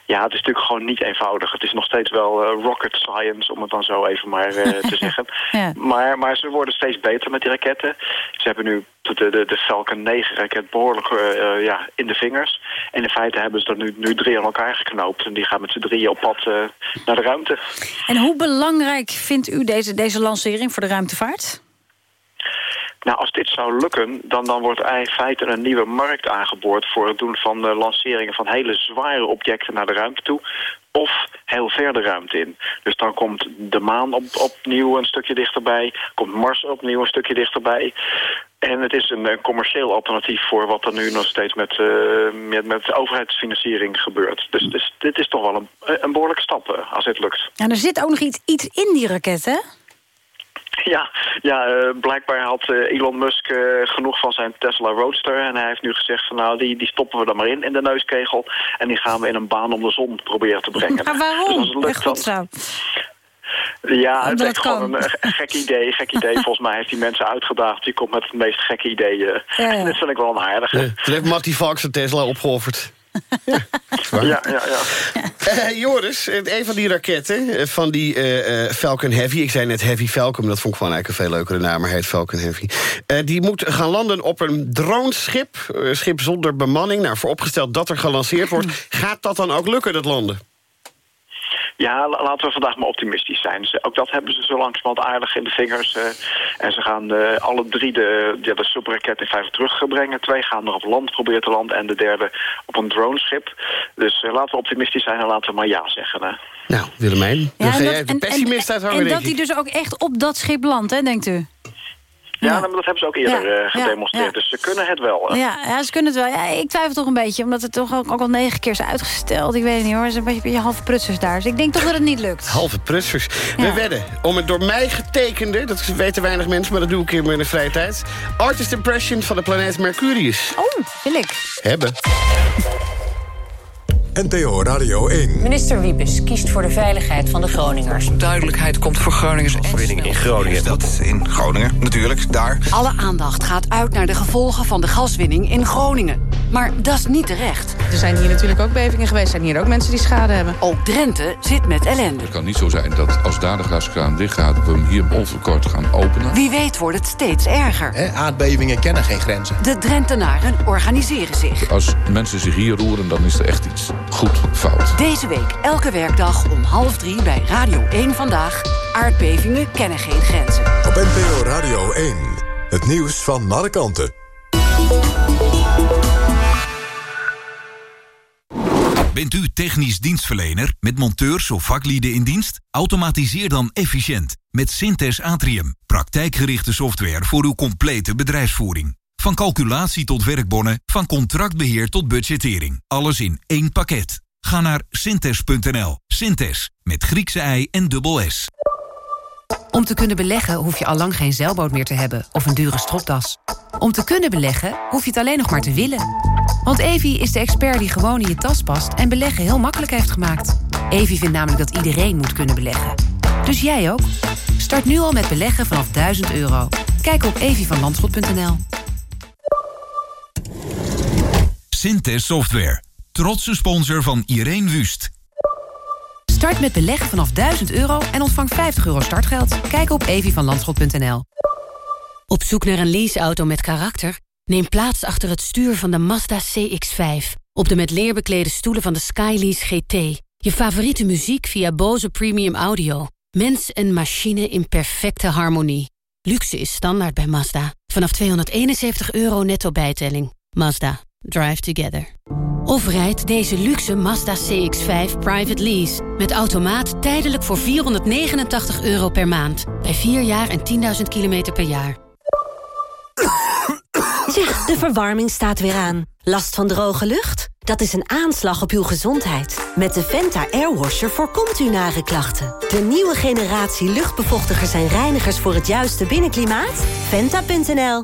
Ja, het is natuurlijk gewoon niet eenvoudig. Het is nog steeds wel eh, rocket science, om het dan zo even maar eh, te zeggen. Ja. Maar, maar ze worden steeds beter met die raketten. Ze hebben nu de, de, de Falcon 9-raket behoorlijk eh, ja, in de vingers. En in feite hebben ze er nu, nu drie aan elkaar geknoopt. En die gaan met z'n drieën op pad naar de ruimte. En hoe belangrijk vindt u deze, deze lancering voor de ruimtevaart? Nou, als dit zou lukken, dan, dan wordt in feite een nieuwe markt aangeboord... voor het doen van eh, lanceringen van hele zware objecten naar de ruimte toe... of heel ver de ruimte in. Dus dan komt de maan op, opnieuw een stukje dichterbij... komt Mars opnieuw een stukje dichterbij... En het is een, commercieel alternatief voor wat er nu nog steeds met, eh, met, met overheidsfinanciering gebeurt. Dus, dus dit is toch wel een, een behoorlijke stap eh, als dit lukt. En er zit ook nog iets, iets in die raket, hè? Ja, ja eh, blijkbaar had eh, Elon Musk eh, genoeg van zijn Tesla Roadster. En hij heeft nu gezegd van nou, die, die stoppen we er maar in, in de neuskegel. En die gaan we in een baan om de zon proberen te brengen. Maar waarom? Dus lukt, Echt goed dan- zo. Ja, het is gewoon kan. een, gek idee. Gek idee. Volgens mij heeft hij mensen uitgedaagd. Die komt met het meest gekke ideeën. Ja, ja. Dat vind ik wel een aardige. Eh, Toen heeft Matty Fox zijn Tesla opgeofferd. Ja, ja, ja. Eh, Joris, een van die raketten eh, van die eh, Falcon Heavy... ik zei net Heavy Falcon, dat vond ik gewoon eigenlijk een veel leukere naam... maar heet Falcon Heavy. Die moet gaan landen op een droneschip, schip zonder bemanning. Nou, vooropgesteld dat er gelanceerd wordt. Gaat dat dan ook lukken, dat landen? Ja, la- laten we vandaag maar optimistisch zijn. Ook dat hebben ze zo langzamerhand aardig in de vingers. eh, en ze gaan eh, alle drie de, ja, de subraket in feite terugbrengen. Twee gaan er op land proberen te landen en de derde op een droneschip. Dus eh, laten we optimistisch zijn en laten we maar ja zeggen. Hè. Nou, Willemijn, dan Ja, ga en jij dat- de pessimist en, uithangen, en dat hij dus ook echt op dat schip landt, hè, denkt u? Ja, maar dat hebben ze ook eerder Ja, eh, ja, gedemonstreerd. ja. Dus ze kunnen het wel. hè. Ja, ja, ze kunnen het wel. Ja, ik twijfel toch een beetje, omdat het toch ook, ook al negen keer is uitgesteld. Ik weet het niet hoor, er is een beetje, een beetje halve prutsers daar. Dus ik denk toch dat het niet lukt. Halve prutsers. We wedden om het door mij getekende... dat weten weinig mensen, maar dat doe ik in mijn vrije tijd... Artist Impression van de planeet Mercurius. Oh, wil ik. Hebben. NTO Radio 1. Minister Wiebes kiest voor de veiligheid van de Groningers. Duidelijkheid komt voor Groningers. Overwinning in Groningen. Dat in Groningen, natuurlijk, daar. Alle aandacht gaat uit naar de gevolgen van de gaswinning in Groningen. Maar dat is niet terecht. Er zijn hier natuurlijk ook bevingen geweest. zijn hier ook mensen die schade hebben. Ook Drenthe zit met ellende. Het kan niet zo zijn dat als daar de gaskraan dicht gaat... we hem hier onverkort gaan openen. Wie weet wordt het steeds erger. aardbevingen kennen geen grenzen. De Drentenaren organiseren zich. Als mensen zich hier roeren, dan is er echt iets goed fout. Deze week elke werkdag om half drie bij Radio 1 Vandaag. Aardbevingen kennen geen grenzen. Op NPO Radio 1. Het nieuws van alle kanten. Bent u technisch dienstverlener met monteurs of vaklieden in dienst? Automatiseer dan efficiënt met Synthes Atrium. Praktijkgerichte software voor uw complete bedrijfsvoering. Van calculatie tot werkbonnen, van contractbeheer tot budgettering. Alles in één pakket. Ga naar synthes.nl. Synthes, met Griekse ei en dubbel S. Om te kunnen beleggen hoef je al lang geen zeilboot meer te hebben of een dure stropdas. Om te kunnen beleggen hoef je het alleen nog maar te willen. Want Evi is de expert die gewoon in je tas past en beleggen heel makkelijk heeft gemaakt. Evi vindt namelijk dat iedereen moet kunnen beleggen. Dus jij ook? Start nu al met beleggen vanaf 1000 euro. Kijk op evievanlandschot.nl. Synthes Software. Trotse sponsor van Irene Wust. Start met beleggen vanaf 1000 euro en ontvang 50 euro startgeld. Kijk op evievanlandschot.nl. Op zoek naar een leaseauto met karakter? Neem plaats achter het stuur van de Mazda CX-5. Op de met leer beklede stoelen van de Skylease GT. Je favoriete muziek via Bose Premium Audio. Mens en machine in perfecte harmonie. Luxe is standaard bij Mazda. Vanaf 271 euro netto bijtelling. Mazda. Drive together. Of rijd deze luxe Mazda CX-5 private lease. Met automaat tijdelijk voor 489 euro per maand. Bij 4 jaar en 10.000 kilometer per jaar. Zeg, de verwarming staat weer aan. Last van droge lucht? Dat is een aanslag op uw gezondheid. Met de Venta Airwasher voorkomt u nare klachten. De nieuwe generatie luchtbevochtigers en reinigers voor het juiste binnenklimaat? Venta.nl